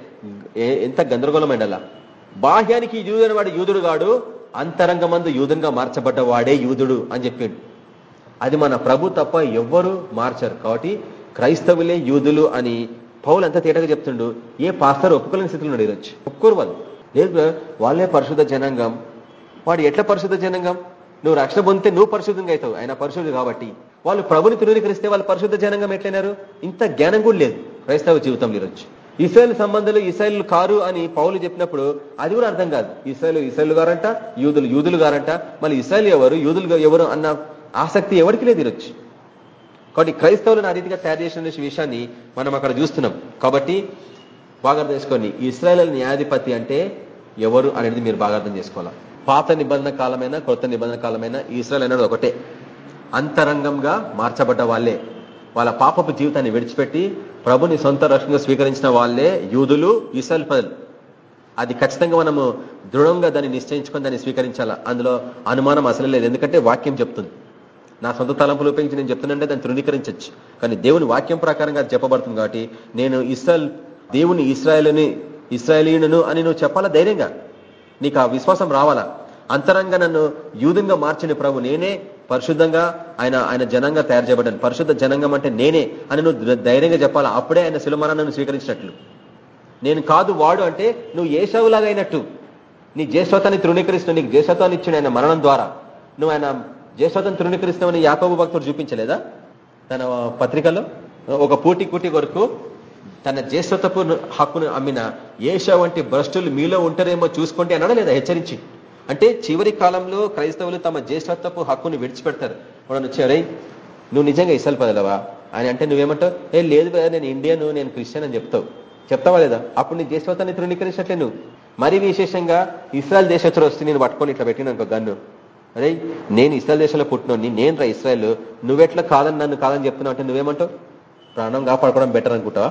S1: ఎంత గందరగోళమైనలా బాహ్యానికి యూదుని వాడు యూదుడు గాడు అంతరంగమందు యూదంగా మార్చబడ్డ వాడే యూదుడు అని చెప్పిండు. అది మన ప్రభు తప్ప ఎవ్వరు మార్చరు. కాబట్టి క్రైస్తవులే యూదులు అని పౌలు అంత తేటగా చెప్తుండు. ఏ పాస్టర్ ఒప్పుకోలేని స్థితిలో నడిరొచ్చు ఒప్పుకోరు వాళ్ళు. లేదు వాళ్ళే పరిశుద్ధ జనాంగం. వాడు ఎట్లా పరిశుద్ధ జనాంగం? నువ్వు రక్షణ పొందితే నువ్వు పరిశుద్ధంగా అవుతావు. ఆయన పరిశుద్ధుడు కాబట్టి. వాళ్ళు ప్రభుని తృణీకరిస్తే వాళ్ళు పరిశుద్ధ జనంగం ఎట్లయినారు? ఇంత జ్ఞానం కూడా లేదు క్రైస్తవ జీవితంలో ఈరోజు. ఇస్రాయల్ సంబంధాలు ఇస్రాయల్ కారు అని పౌలు చెప్పినప్పుడు అది కూడా అర్థం కాదు. ఇస్రాయల్ ఇస్రాయల్ గారంట యూదులు యూదులు గారంట. మళ్ళీ ఇస్రాయల్ ఎవరు? యూదులు ఎవరు అన్న ఆసక్తి ఎవరికి లేదు ఈరోజు. కాబట్టి క్రైస్తవులను ఆ రీతిగా తయారు చేసిన విషయాన్ని మనం అక్కడ చూస్తున్నాం. కాబట్టి బాగా అర్థం చేసుకోండి ఇస్రాయల్ న్యాయాధిపతి అంటే ఎవరు అనేది మీరు బాగా అర్థం చేసుకోవాలా? పాత నిబంధన కాలమైనా కొత్త నిబంధన కాలమైన ఇస్రాయల్ అనేది ఒకటే. అంతరంగంగా మార్చబడ్డ వాళ్ళే. వాళ్ళ పాపపు జీవితాన్ని విడిచిపెట్టి ప్రభుని సొంత రక్షణగా స్వీకరించిన వాళ్ళే యూదులు ఇస్రాయల్ ప్రజలు. అది ఖచ్చితంగా మనము దృఢంగా దాన్ని నిశ్చయించుకొని దాన్ని స్వీకరించాలా? అందులో అనుమానం అసలు లేదు. ఎందుకంటే వాక్యం చెప్తుంది. నా సొంత తలంపులు ఉపయోగించి నేను చెప్తున్నానంటే దాన్ని తృణీకరించవచ్చు కానీ దేవుని వాక్యం ప్రకారంగా చెప్పబడుతుంది కాబట్టి నేను ఇస్రాయల్ దేవుని ఇస్రాయల్ని ఇస్రాయలీయును అని నువ్వు చెప్పాలా ధైర్యంగా? నీకు ఆ విశ్వాసం రావాలా? అంతరంగా నన్ను యూదంగా మార్చిన ప్రభు నేనే పరిశుద్ధంగా ఆయన ఆయన జనంగా తయారు చేయబడ్డాను. పరిశుద్ధ జనంగం అంటే నేనే అని నువ్వు ధైర్యంగా చెప్పాలా? అప్పుడే ఆయన శిలమరణను స్వీకరించినట్లు. నేను కాదు వాడు అంటే నువ్వు ఏషవులాగా అయినట్టు నీ జ్యేష్ఠతాన్ని తృణీకరిస్తూ నీకు జ్యేష్ఠతాన్ని ఇచ్చిన ఆయన మరణం ద్వారా. నువ్వు ఆయన జ్యేష్ఠతను తృణీకరిస్తామని యాకోబు భక్తుడు చూపించలేదా? తన పత్రికలో ఒక పూటి కూటి వరకు తన జ్యేష్ఠతపు హక్కును అమ్మిన ఏష వంటి భ్రష్టులు మీలో ఉంటారేమో చూసుకుంటే అనడం లేదా హెచ్చరించి. అంటే చివరి కాలంలో క్రైస్తవులు తమ జ్యేష్ఠత్వపు హక్కును విడిచిపెడతారు. వాడు వచ్చారై నువ్వు నిజంగా ఇసలు పదలవా అని అంటే నువ్వేమంటావు? ఏ లేదు కదా నేను ఇండియన్ నేను క్రిస్టియన్ అని చెప్తావు. చెప్తావా లేదా? అప్పుడు నీ జ్యేష్ఠత్వాన్ని తృణీకరించినట్లే నువ్వు. మరి విశేషంగా ఇస్రాయల్ దేశస్తులు వస్తే నేను పట్టుకొని ఇట్లా పెట్టిన ఒక గన్ను. అరే నేను ఇస్రాయల్ దేశంలో పుట్టినోని నేను రా ఇస్రాయల్ నువ్వెట్లా కాదని నన్ను కాదని చెప్తున్నావు అంటే నువ్వేమంటావు? ప్రాణం కాపాడుకోవడం బెటర్ అనుకుంటావా?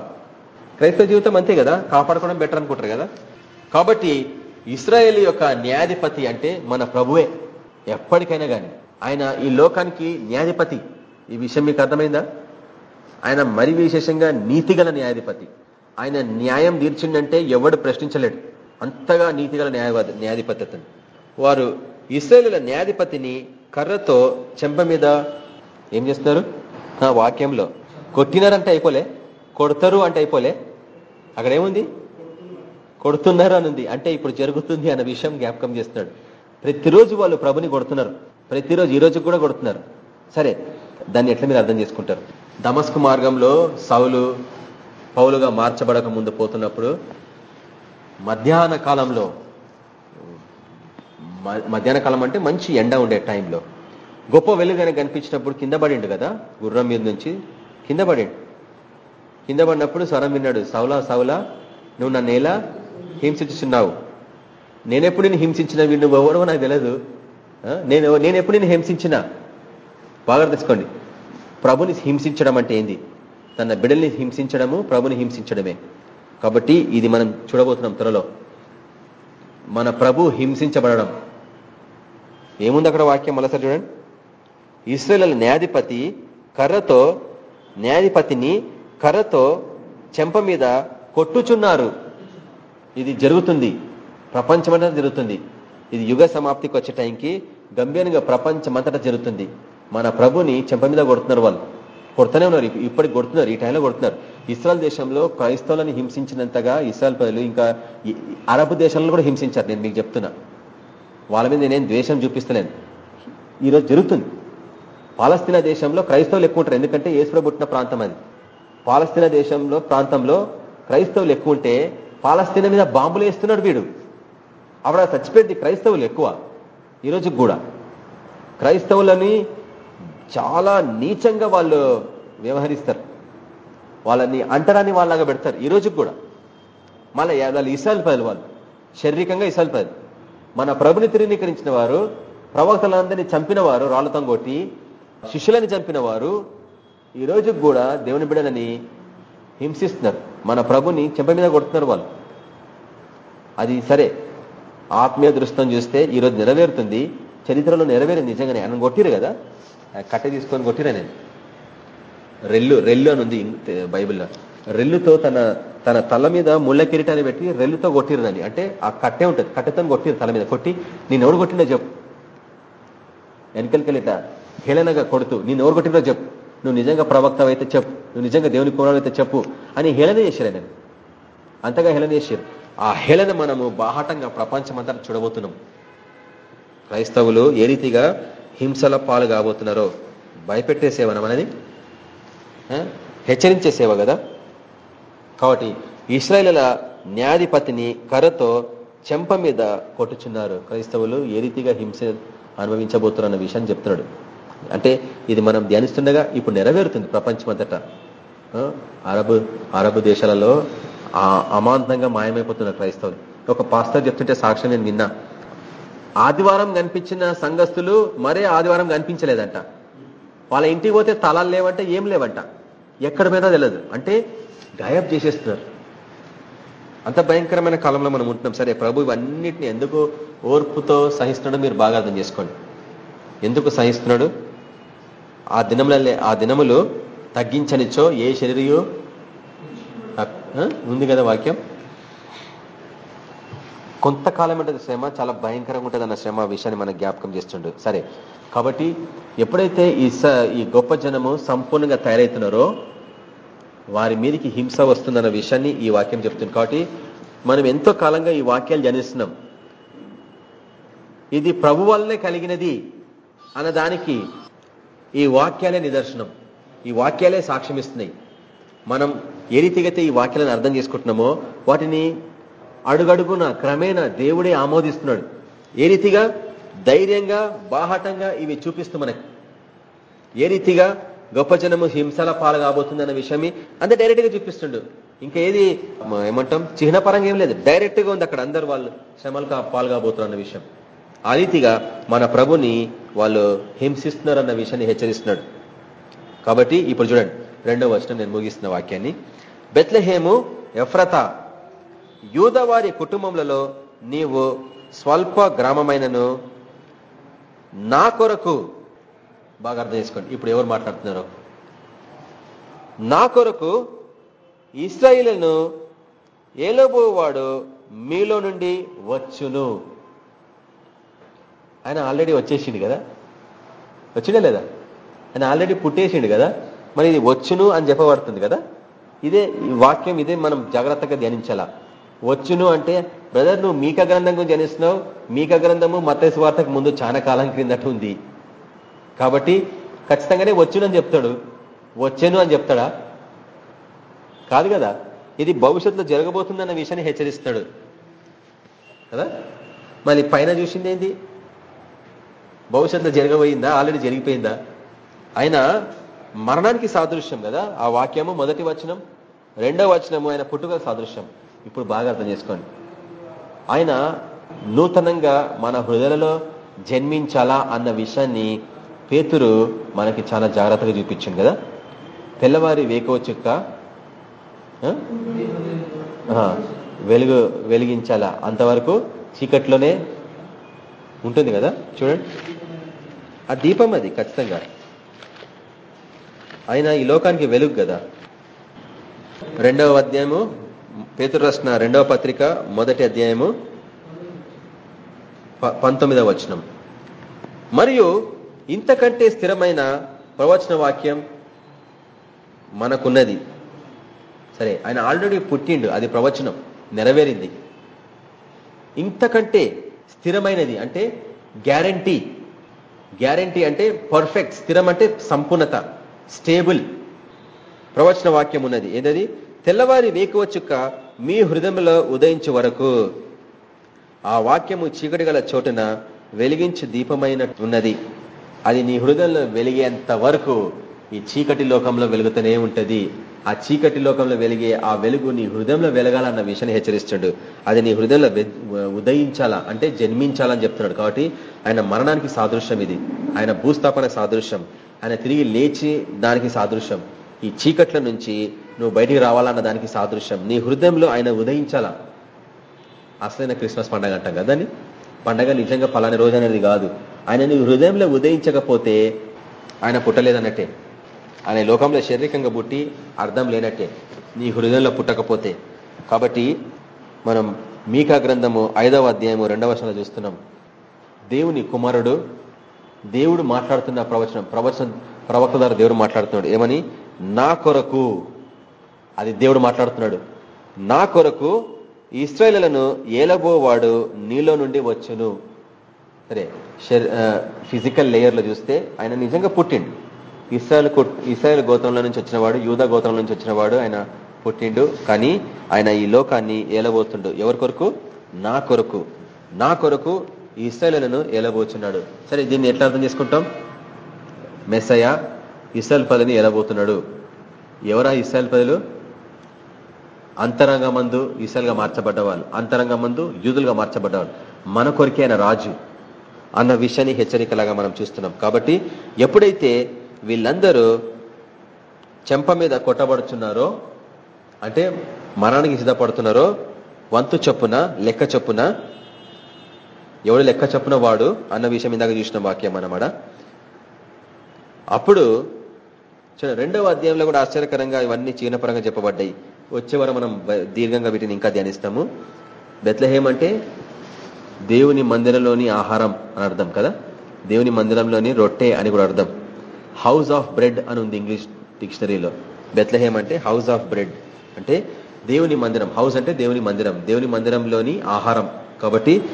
S1: క్రైస్తవ జీవితం అంతే కదా కాపాడుకోవడం బెటర్ అనుకుంటారు కదా? కాబట్టి ఇస్రాయేల్ యొక్క న్యాయాధిపతి అంటే మన ప్రభువే ఎప్పటికైనా కానీ ఆయన ఈ లోకానికి న్యాయాధిపతి. ఈ విషయం మీకు అర్థమైందా? ఆయన మరి విశేషంగా నీతిగల న్యాయాధిపతి. ఆయన న్యాయం తీర్చిండంటే ఎవడు ప్రశ్నించలేడు. అంతగా నీతిగల న్యాయవాది న్యాయాధిపతి వారు ఇస్రాయలుల న్యాయాధిపతిని కర్రతో చెంప మీద ఏం చేస్తున్నారు? ఆ వాక్యంలో కొట్టినారంటే అయిపోలే కొడతారు అంటే అయిపోలే. అక్కడ ఏముంది? కొడుతున్నారు అనుంది. అంటే ఇప్పుడు జరుగుతుంది అన్న విషయం జ్ఞాపకం చేస్తున్నాడు. ప్రతిరోజు వాళ్ళు ప్రభుని కొడుతున్నారు. ప్రతిరోజు ఈ రోజు కూడా కొడుతున్నారు. సరే దాన్ని ఎట్లా మీరు అర్థం చేసుకుంటారు? దమస్కు మార్గంలో సౌలు పౌలుగా మార్చబడక ముందు పోతున్నప్పుడు మధ్యాహ్న కాలంలో మధ్యాహ్న కాలం అంటే మంచి ఎండ ఉండే టైంలో. గొప్ప వెలుగానే కనిపించినప్పుడు కింద పడిండు కదా గుర్రం మీద నుంచి. కింద పడిండు. కింద పడినప్పుడు స్వరం విన్నాడు సౌలా సౌలా నువ్వు నా నేల హింసించున్నావు నేనెప్పుడు నేను హింసించిన నువ్వు ఎవరో నాకు తెలియదు నేను నేను ఎప్పుడు నేను హింసించిన? బాగా తెచ్చుకోండి ప్రభుని హింసించడం అంటే ఏంది? తన బిడల్ని హింసించడము ప్రభుని హింసించడమే. కాబట్టి ఇది మనం చూడబోతున్నాం త్వరలో. మన ప్రభు హింసించబడడం. ఏముంది అక్కడ వాక్యం మళ్ళీసారి చూడండి? ఇస్రాయల్ న్యాయాధిపతి కర్రతో న్యాధిపతిని కర్రతో చెంప మీద కొట్టుచున్నారు. ఇది జరుగుతుంది. ప్రపంచమంతా జరుగుతుంది. ఇది యుగ సమాప్తికి వచ్చే టైంకి గంభీరంగా ప్రపంచమంతటా జరుగుతుంది. మన ప్రభుని చెంప మీద కొడుతున్నారు వాళ్ళు. కొడుతూనే ఉన్నారు. ఇప్పటికి కొడుతున్నారు. ఈ టైంలో కొడుతున్నారు. ఇస్రాయల్ దేశంలో క్రైస్తవులను హింసించినంతగా ఇస్రాయల్ ప్రజలు ఇంకా అరబ్ దేశంలో కూడా హింసించారు. నేను మీకు చెప్తున్నా. వాళ్ళ మీద నేనేం ద్వేషం చూపిస్తలేను. ఈరోజు జరుగుతుంది. పాలస్తీనా దేశంలో క్రైస్తవులు ఎక్కువ ఉంటారు. ఎందుకంటే ఏసులో పుట్టిన ప్రాంతం అది. పాలస్తీనా దేశంలో ప్రాంతంలో క్రైస్తవులు ఎక్కువ ఉంటే పాలస్తీనా మీద బాంబులు వేస్తున్నాడు వీడు. అక్కడ చచ్చిపోయింది క్రైస్తవులు ఎక్కువ. ఈరోజు కూడా. క్రైస్తవులని చాలా నీచంగా వాళ్ళు వ్యవహరిస్తారు. వాళ్ళని అంటరాని వాళ్ళగా పెడతారు. ఈరోజు కూడా. మళ్ళీ వాళ్ళు ఇసాల్ పదలు వాళ్ళు. శారీరకంగా ఇసాల్ పదలు మన ప్రభుని తిరిగికరించిన వారు ప్రవక్తలందరినీ చంపిన వారు రాళ్ళతం కొట్టి శిష్యులని చంపిన వారు ఈ రోజు కూడా దేవుని బిడలని హింసిస్తున్నారు. మన ప్రభుని చెంప మీద కొడుతున్నారు వాళ్ళు. అది సరే. ఆత్మీయ దృష్టం చూస్తే ఈరోజు నెరవేరుతుంది. చరిత్రలో నెరవేరింది నిజంగానే. ఆయన కొట్టిరు కదా? కట్టె తీసుకొని కొట్టిరా నేను. రెల్లు రెల్లు అని ఉంది బైబిల్లో. రెల్లుతో తన తన తల మీద ముళ్ళ కిరీటాన్ని పెట్టి రెల్లుతో కొట్టిరదని అంటే ఆ కట్టె ఉంటుంది కట్టెతో కొట్టిరు తల మీద. కొట్టి నేను ఎవరు కొట్టిందో చెప్పు. వెనకలికలిట హేళనగా కొడుతూ నేను ఎవరు కొట్టిందో చెప్పు. నువ్వు నిజంగా ప్రవక్త అయితే చెప్పు. నువ్వు నిజంగా దేవుని కుమారుడు చెప్పు. అని హేళన చేశారు నేను అంతగా హేళన చేశారు ఆ హేళన మనము బాహాటంగా ప్రపంచమంతా చూడబోతున్నాం. క్రైస్తవులు ఏ రీతిగా హింసల పాలు కాబోతున్నారో భయపెట్టే సేవ అనేది హెచ్చరించే సేవ కదా? కాబట్టి ఇస్రాయల న్యాధిపతిని కర్రతో చెంప మీద కొట్టుచున్నారు. క్రైస్తవులు ఏ రీతిగా హింస అనుభవించబోతున్న విషయాన్ని చెప్తున్నాడు. అంటే ఇది మనం ధ్యానిస్తుండగా ఇప్పుడు నెరవేరుతుంది ప్రపంచమంతటా. అరబు అరబు దేశాలలో అమాంతంగా మాయమైపోతున్నారు క్రైస్తవులు. ఒక పాస్టర్ చెప్తుంటే సాక్ష్యం నేను నిన్న ఆదివారం కనిపించిన సంఘస్థులు మరే ఆదివారం కనిపించలేదంట. వాళ్ళ ఇంటికి పోతే తలాలు లేవంట ఏం లేవంట. ఎక్కడ పోయినా తెలియదు. అంటే గాయబ్ చేసేస్తున్నారు. అంత భయంకరమైన కాలంలో మనం ఉంటున్నాం. సరే ప్రభు ఇవన్నిటిని ఎందుకు ఓర్పుతో సహిస్తున్నాడో మీరు బాగా అర్థం చేసుకోండి. ఎందుకు సహిస్తున్నాడు? ఆ దినములలో ఆ దినములు తగ్గించనిచ్చో ఏ శరీరయు? ఉంది కదా వాక్యం? కొంతకాలం ఉంటుంది శ్రమ చాలా భయంకరంగా ఉంటుంది అన్న శ్రమ విషయాన్ని మనం జ్ఞాపకం చేస్తుండే. సరే కాబట్టి ఎప్పుడైతే ఈ ఈ గొప్ప జనము సంపూర్ణంగా తయారవుతున్నారో వారి మీదకి హింస వస్తుందన్న విషయాన్ని ఈ వాక్యం చెప్తుంది. కాబట్టి మనం ఎంతో కాలంగా ఈ వాక్యాలు జనిస్తున్నాం. ఇది ప్రభు వల్లనే కలిగినది అన్నదానికి ఈ వాక్యాలే నిదర్శనం. ఈ వాక్యాలే సాక్ష్యం ఇస్తున్నాయి. మనం ఏ రీతిగైతే ఈ వాక్యాలను అర్థం చేసుకుంటున్నామో వాటిని అడుగడుగున క్రమేణా దేవుడే ఆమోదిస్తున్నాడు. ఏ రీతిగా? ధైర్యంగా బాహటంగా ఇవి చూపిస్తూ మనకి. ఏ రీతిగా? గొప్ప జనము హింసల పాలు కాబోతుంది అన్న విషయమే అంత డైరెక్ట్గా చూపిస్తుండు. ఇంకా ఏది? ఏమంటాం? చిహ్నపరంగా ఏం లేదు. డైరెక్ట్గా ఉంది అక్కడ అందరు వాళ్ళు శ్రమలు పాలు కాబోతున్నారు అన్న విషయం. ఆ రీతిగా మన ప్రభుని వాళ్ళు హింసిస్తున్నారు అన్న విషయాన్ని హెచ్చరిస్తున్నాడు. కాబట్టి ఇప్పుడు చూడండి రెండో వచనం నేను ముగిస్తున్న వాక్యాన్ని. బెత్లహేము ఎఫ్రత యూదవారి కుటుంబములలో నీవు స్వల్ప గ్రామమైనను నా కొరకు బాగా అర్థం చేసుకోండి. ఇప్పుడు ఎవరు మాట్లాడుతున్నారు? నా కొరకు ఇస్రాయిలను ఏలోబోవాడు మీలో నుండి వచ్చును. ఆయన ఆల్రెడీ వచ్చేసిండు కదా? వచ్చిండే లేదా? ఆయన ఆల్రెడీ పుట్టేసిండు కదా? మరి ఇది వచ్చును అని చెప్పబడుతుంది కదా? ఇదే ఈ వాక్యం ఇదే మనం జాగ్రత్తగా ధ్యానించాలా. వచ్చును అంటే బ్రదర్ నువ్వు మీక గ్రంథం గురించి ధ్యానిస్తున్నావు. మీక గ్రంథము మత వార్తకు ముందు చాలా కాలం క్రిందట ఉంది. కాబట్టి ఖచ్చితంగానే వచ్చునని చెప్తాడు. వచ్చాను అని చెప్తాడా? కాదు కదా. ఇది భవిష్యత్తులో జరగబోతుందన్న విషయాన్ని హెచ్చరిస్తాడు. కదా? మళ్ళీ పైన చూసింది ఏంటి భవిష్యత్తులో జరగబోయిందా? ఆల్రెడీ జరిగిపోయిందా? ఆయన మరణానికి సాదృశ్యం కదా. ఆ వాక్యము మొదటి వచనం రెండో వచనము ఆయన పుట్టుక సాదృశ్యం. ఇప్పుడు బాగా అర్థం చేసుకోండి. ఆయన నూతనంగా మన హృదయలలో జన్మించాలా అన్న విషయాన్ని పేతురు మనకి చాలా జాగ్రత్తగా చూపించింది కదా? తెల్లవారి వేకవ చుక్క వెలుగు వెలిగించాలా? అంతవరకు చీకట్లోనే ఉంటుంది కదా? చూడండి. ఆ దీపం అది ఖచ్చితంగా. ఆయన ఈ లోకానికి వెలుగు కదా? రెండవ అధ్యాయము పేతురు రాసిన రెండవ పత్రిక మొదటి అధ్యాయము పంతొమ్మిదవ వచనం. మరియు ఇంతకంటే స్థిరమైన ప్రవచన వాక్యం మనకున్నది. సరే ఆయన ఆల్రెడీ పుట్టిండు అది ప్రవచనం నెరవేరింది. ఇంతకంటే స్థిరమైనది అంటే గ్యారంటీ. గ్యారంటీ అంటే పర్ఫెక్ట్ స్థిరం అంటే సంపూర్ణత స్టేబుల్. ప్రవచన వాక్యం ఉన్నది. ఏదది? తెల్లవారి వేకువచ్చుక మీ హృదయంలో ఉదయించే వరకు ఆ వాక్యము చీకటి గల చోటున వెలిగించి దీపమైన ఉన్నది అది నీ హృదయంలో వెలిగేంత వరకు ఈ చీకటి లోకంలో వెలుగుతూనే ఉంటది. ఆ చీకటి లోకంలో వెలిగే ఆ వెలుగు నీ హృదయంలో వెలగాలన్న విషయాన్ని హెచ్చరిస్తాడు. అది నీ హృదయంలో ఉదయించాలా? అంటే జన్మించాలని చెప్తున్నాడు కాబట్టి ఆయన మరణానికి సాదృశ్యం ఇది. ఆయన భూస్థాపన సాదృశ్యం. ఆయన తిరిగి లేచి దానికి సాదృశ్యం. ఈ చీకట్ల నుంచి నువ్వు బయటికి రావాలన్న దానికి సాదృశ్యం. నీ హృదయంలో ఆయన ఉదయించాలా? అసలైన క్రిస్మస్ పండగ అంటాం కదా అని పండగ నిజంగా పలాని రోజు అనేది కాదు. ఆయన నీ హృదయంలో ఉదయించకపోతే ఆయన పుట్టలేదన్నట్టే. ఆయన లోకంలో శారీరకంగా పుట్టి అర్థం లేనట్టే. నీ హృదయంలో పుట్టకపోతే. కాబట్టి మనం మీకా గ్రంథము ఐదవ అధ్యాయము రెండవ వర్షంలో చూస్తున్నాం. దేవుని కుమారుడు దేవుడు మాట్లాడుతున్న ప్రవచనం ప్రవచన ప్రవక్త ద్వారా దేవుడు మాట్లాడుతున్నాడు. ఏమని? నా కొరకు అది దేవుడు మాట్లాడుతున్నాడు. నా కొరకు ఇస్రాయలను ఏలబోవాడు నీలో నుండి వచ్చును. సరే ఫిజికల్ లేయర్లో చూస్తే ఆయన నిజంగా పుట్టిండు. ఇస్రాయల్ ఇస్రాయల్ గోత్రంలో నుంచి వచ్చినవాడు యూదా గోత్రం నుంచి వచ్చినవాడు ఆయన పుట్టిండు. కానీ ఆయన ఈ లోకాన్ని ఏలబోతుండు. ఎవరి కొరకు? నా కొరకు. నా కొరకు ఇస్రాయలను ఏలబోచున్నాడు. సరే దీన్ని ఎట్లా అర్థం చేసుకుంటాం? మెస్సయ ఇస్రాయల్ పదని ఏలబోతున్నాడు. ఎవరా ఇస్రాయల్ పదలు అంతరంగ మందు ఇసలుగా మార్చబడ్డవాళ్ళు. అంతరంగ మందు యూదులుగా మార్చబడ్డవాళ్ళు. మన కొరికే ఆయన రాజు. అన్న విషయాన్ని హెచ్చరికలాగా మనం చూస్తున్నాం. కాబట్టి ఎప్పుడైతే వీళ్ళందరూ చెంప మీద కొట్టబడుచున్నారో అంటే మరణానికి సిద్ధపడుతున్నారో వంతు చొప్పున లెక్క చొప్పున ఎవడు లెక్క చొప్పున వాడు అన్న విషయం ఇందాక చూసిన వాక్యం అన్నమాట. అప్పుడు రెండవ అధ్యాయంలో కూడా ఆశ్చర్యకరంగా ఇవన్నీ చీనపరంగా చెప్పబడ్డాయి. వచ్చేవారు మనం దీర్ఘంగా వీటిని ఇంకా ధ్యానిస్తాము. బెత్లహేం అంటే దేవుని మందిరంలోని ఆహారం అని అర్థం కదా? దేవుని మందిరంలోని రొట్టె అని కూడా అర్థం. హౌస్ ఆఫ్ బ్రెడ్ అని ఉంది ఇంగ్లీష్ డిక్షనరీలో. బెత్లహేమ్ అంటే హౌస్ ఆఫ్ బ్రెడ్. అంటే దేవుని మందిరం. హౌస్ అంటే దేవుని మందిరం. దేవుని మందిరంలోని ఆహారం. కాబట్టి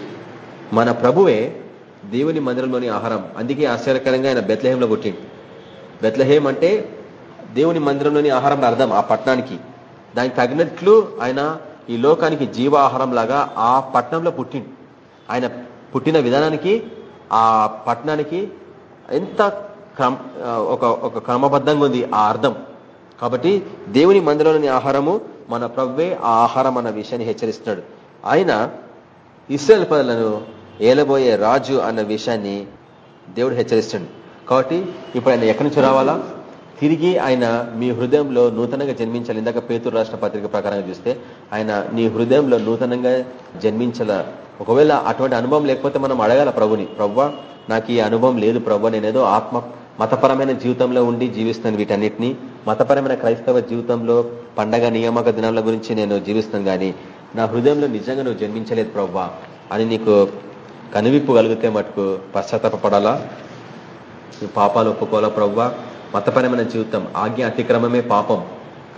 S1: మన ప్రభువే దేవుని మందిరంలోని ఆహారం. అందుకే ఆశ్చర్యకరంగా ఆయన బెత్లహేంలో పుట్టిండు. బెత్లహేం అంటే దేవుని మందిరంలోని ఆహారం అర్థం ఆ పట్టణానికి. దానికి తగినట్లు ఆయన ఈ లోకానికి జీవాహారం లాగా ఆ పట్టణంలో పుట్టిండు. ఆయన పుట్టిన విధానానికి ఆ పట్టణానికి ఎంత ఒక ఒక క్రమబద్ధంగా ఉంది ఆ అర్థం. కాబట్టి దేవుని మందిరంలోని ఆహారము మన ప్రవ్వే ఆ ఆహారం అన్న విషయాన్ని హెచ్చరిస్తున్నాడు. ఆయన ఇస్రాయల్ పదలను ఏలబోయే రాజు అన్న విషయాన్ని దేవుడు హెచ్చరిస్తాడు కాబట్టి ఇప్పుడు ఆయన ఎక్కడి నుంచి రావాలా? తిరిగి ఆయన మీ హృదయంలో నూతనంగా జన్మించాలి. ఇందాక పేతురు రాష్ట్ర పత్రిక ప్రకారంగా చూస్తే ఆయన నీ హృదయంలో నూతనంగా జన్మించాల? ఒకవేళ అటువంటి అనుభవం లేకపోతే మనం అడగాల ప్రభుని ప్రవ్వ నాకు ఈ అనుభవం లేదు ప్రవ్వ నేనేదో ఆత్మ మతపరమైన జీవితంలో ఉండి జీవిస్తాను వీటన్నిటిని. మతపరమైన క్రైస్తవ జీవితంలో పండగ నియామక దినాల గురించి నేను జీవిస్తాను కానీ నా హృదయంలో నిజంగా నువ్వు జన్మించలేదు ప్రవ్వ అని నీకు కనువిప్పు కలిగితే మటుకు పశ్చాత్తాపడాలా నువ్వు పాపాలు ఒప్పుకోవాలా ప్రవ్వ? మతపరమైన జీవితం ఆజ్ఞ అతిక్రమమే పాపం.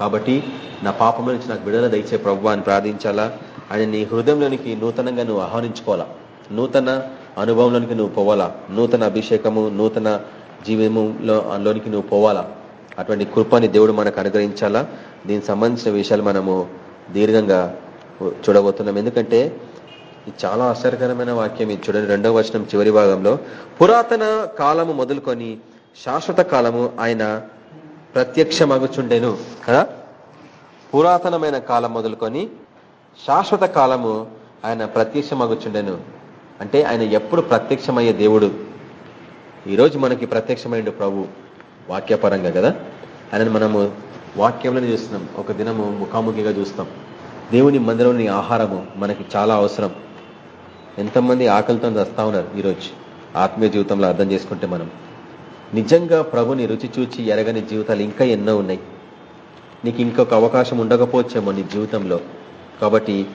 S1: కాబట్టి నా పాపం నుంచి నాకు విడుదల దయచే ప్రవ్వ అని ప్రార్థించాలా? ఆయన నీ హృదయంలోనికి నూతనంగా నువ్వు ఆహ్వానించుకోవాలా? నూతన అనుభవంలోనికి నువ్వు పోవాలా? నూతన అభిషేకము నూతన జీవములోనికి నువ్వు పోవాలా? అటువంటి కృపాన్ని దేవుడు మనకు అనుగ్రహించాలా? దీనికి సంబంధించిన విషయాలు మనము దీర్ఘంగా చూడబోతున్నాం. ఎందుకంటే ఇది చాలా ఆశ్చర్యకరమైన వాక్యం. ఇది చూడండి రెండవ వచనం చివరి భాగంలో. పురాతన కాలము మొదలుకొని శాశ్వత కాలము ఆయన ప్రత్యక్షమగుచుండెను. కదా? పురాతనమైన కాలం మొదలుకొని శాశ్వత కాలము ఆయన ప్రత్యక్షమగుచుండెను. అంటే ఆయన ఎప్పుడు ప్రత్యక్షమయ్యే దేవుడు. ఈరోజు మనకి ప్రత్యక్షమైండు ప్రభు వాక్యపరంగా కదా? ఆయనను మనము వాక్యంలోనే చూస్తున్నాం. ఒక దినము ముఖాముఖిగా చూస్తాం. దేవుని మందిరంలోని ఆహారము మనకి చాలా అవసరం. ఎంతమంది ఆకలితో వస్తూ ఉన్నారు ఈరోజు? ఆత్మీయ జీవితంలో అర్థం చేసుకుంటే మనం. నిజంగా ప్రభుని రుచి చూచి ఎరగని జీవితాలు ఇంకా ఎన్నో ఉన్నాయి. నీకు ఇంకొక అవకాశం ఉండకపోవచ్చేమో నీ జీవితంలో. కాబట్టి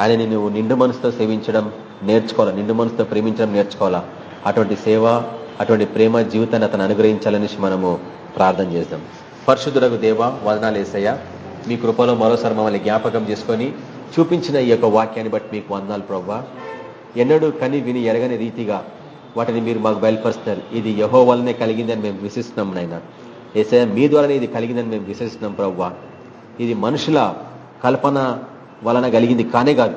S1: ఆయనని నువ్వు నిండు మనసుతో సేవించడం నేర్చుకోవాలా? నిండు మనసుతో ప్రేమించడం నేర్చుకోవాలా? అటువంటి సేవ అటువంటి ప్రేమ జీవితాన్ని అతను అనుగ్రహించాలని మనము ప్రార్థన చేద్దాం. పరిశుద్ధులకు దేవ వదనాలు వేసయ్య మీ కృపలో మరోసారి మమ్మల్ని జ్ఞాపకం చేసుకొని చూపించిన ఈ యొక్క వాక్యాన్ని బట్టి మీకు వందాలు ప్రవ్వా. ఎన్నడూ కని విని ఎరగని రీతిగా వాటిని మీరు మాకు బయలుపరుస్తున్నారు. ఇది యహో వల్లనే కలిగిందని మేము విశ్వసిస్తున్నాం నాయన. ఏసే మీ ద్వారానే ఇది కలిగిందని మేము విశ్వసిస్తున్నాం ప్రవ్వా. ఇది మనుషుల కల్పన వలన కలిగింది కానే కాదు.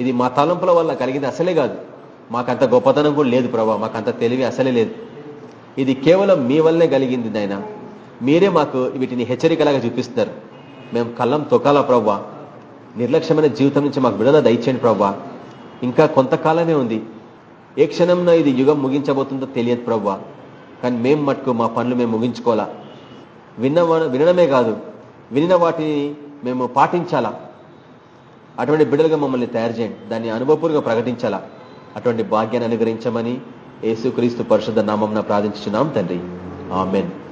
S1: ఇది మా తలంపుల వల్ల కలిగింది అసలే కాదు. మాకంత గొప్పతనం కూడా లేదు ప్రభా మాకంత తెలివి అసలే లేదు. ఇది కేవలం మీ వల్లనే కలిగింది నాయన. మీరే మాకు వీటిని హెచ్చరికలాగా చూపిస్తున్నారు. మేము కళ్ళం తొక్కాలా ప్రవ్వా నిర్లక్ష్యమైన జీవితం నుంచి మాకు విడుదల దయచేయండి ప్రవ్వా ఇంకా కొంతకాలమే ఉంది. ఏ క్షణంలో ఇది యుగం ముగించబోతుందో తెలియదు ప్రవ్వా కానీ మేము మట్టుకు మా పనులు మేము ముగించుకోవాలా? విన్న వినడమే కాదు. వినిన వాటిని మేము పాటించాలా? అటువంటి బిడ్డలుగా మమ్మల్ని తయారు చేయండి. దాన్ని అనుభవపూర్వకంగా ప్రకటించాలా? అటువంటి భాగ్యాన్ని అనుగ్రహించమని యేసుక్రీస్తు పరిషత్ నామం ప్రార్థించున్నాం తండ్రి. ఆమెన్.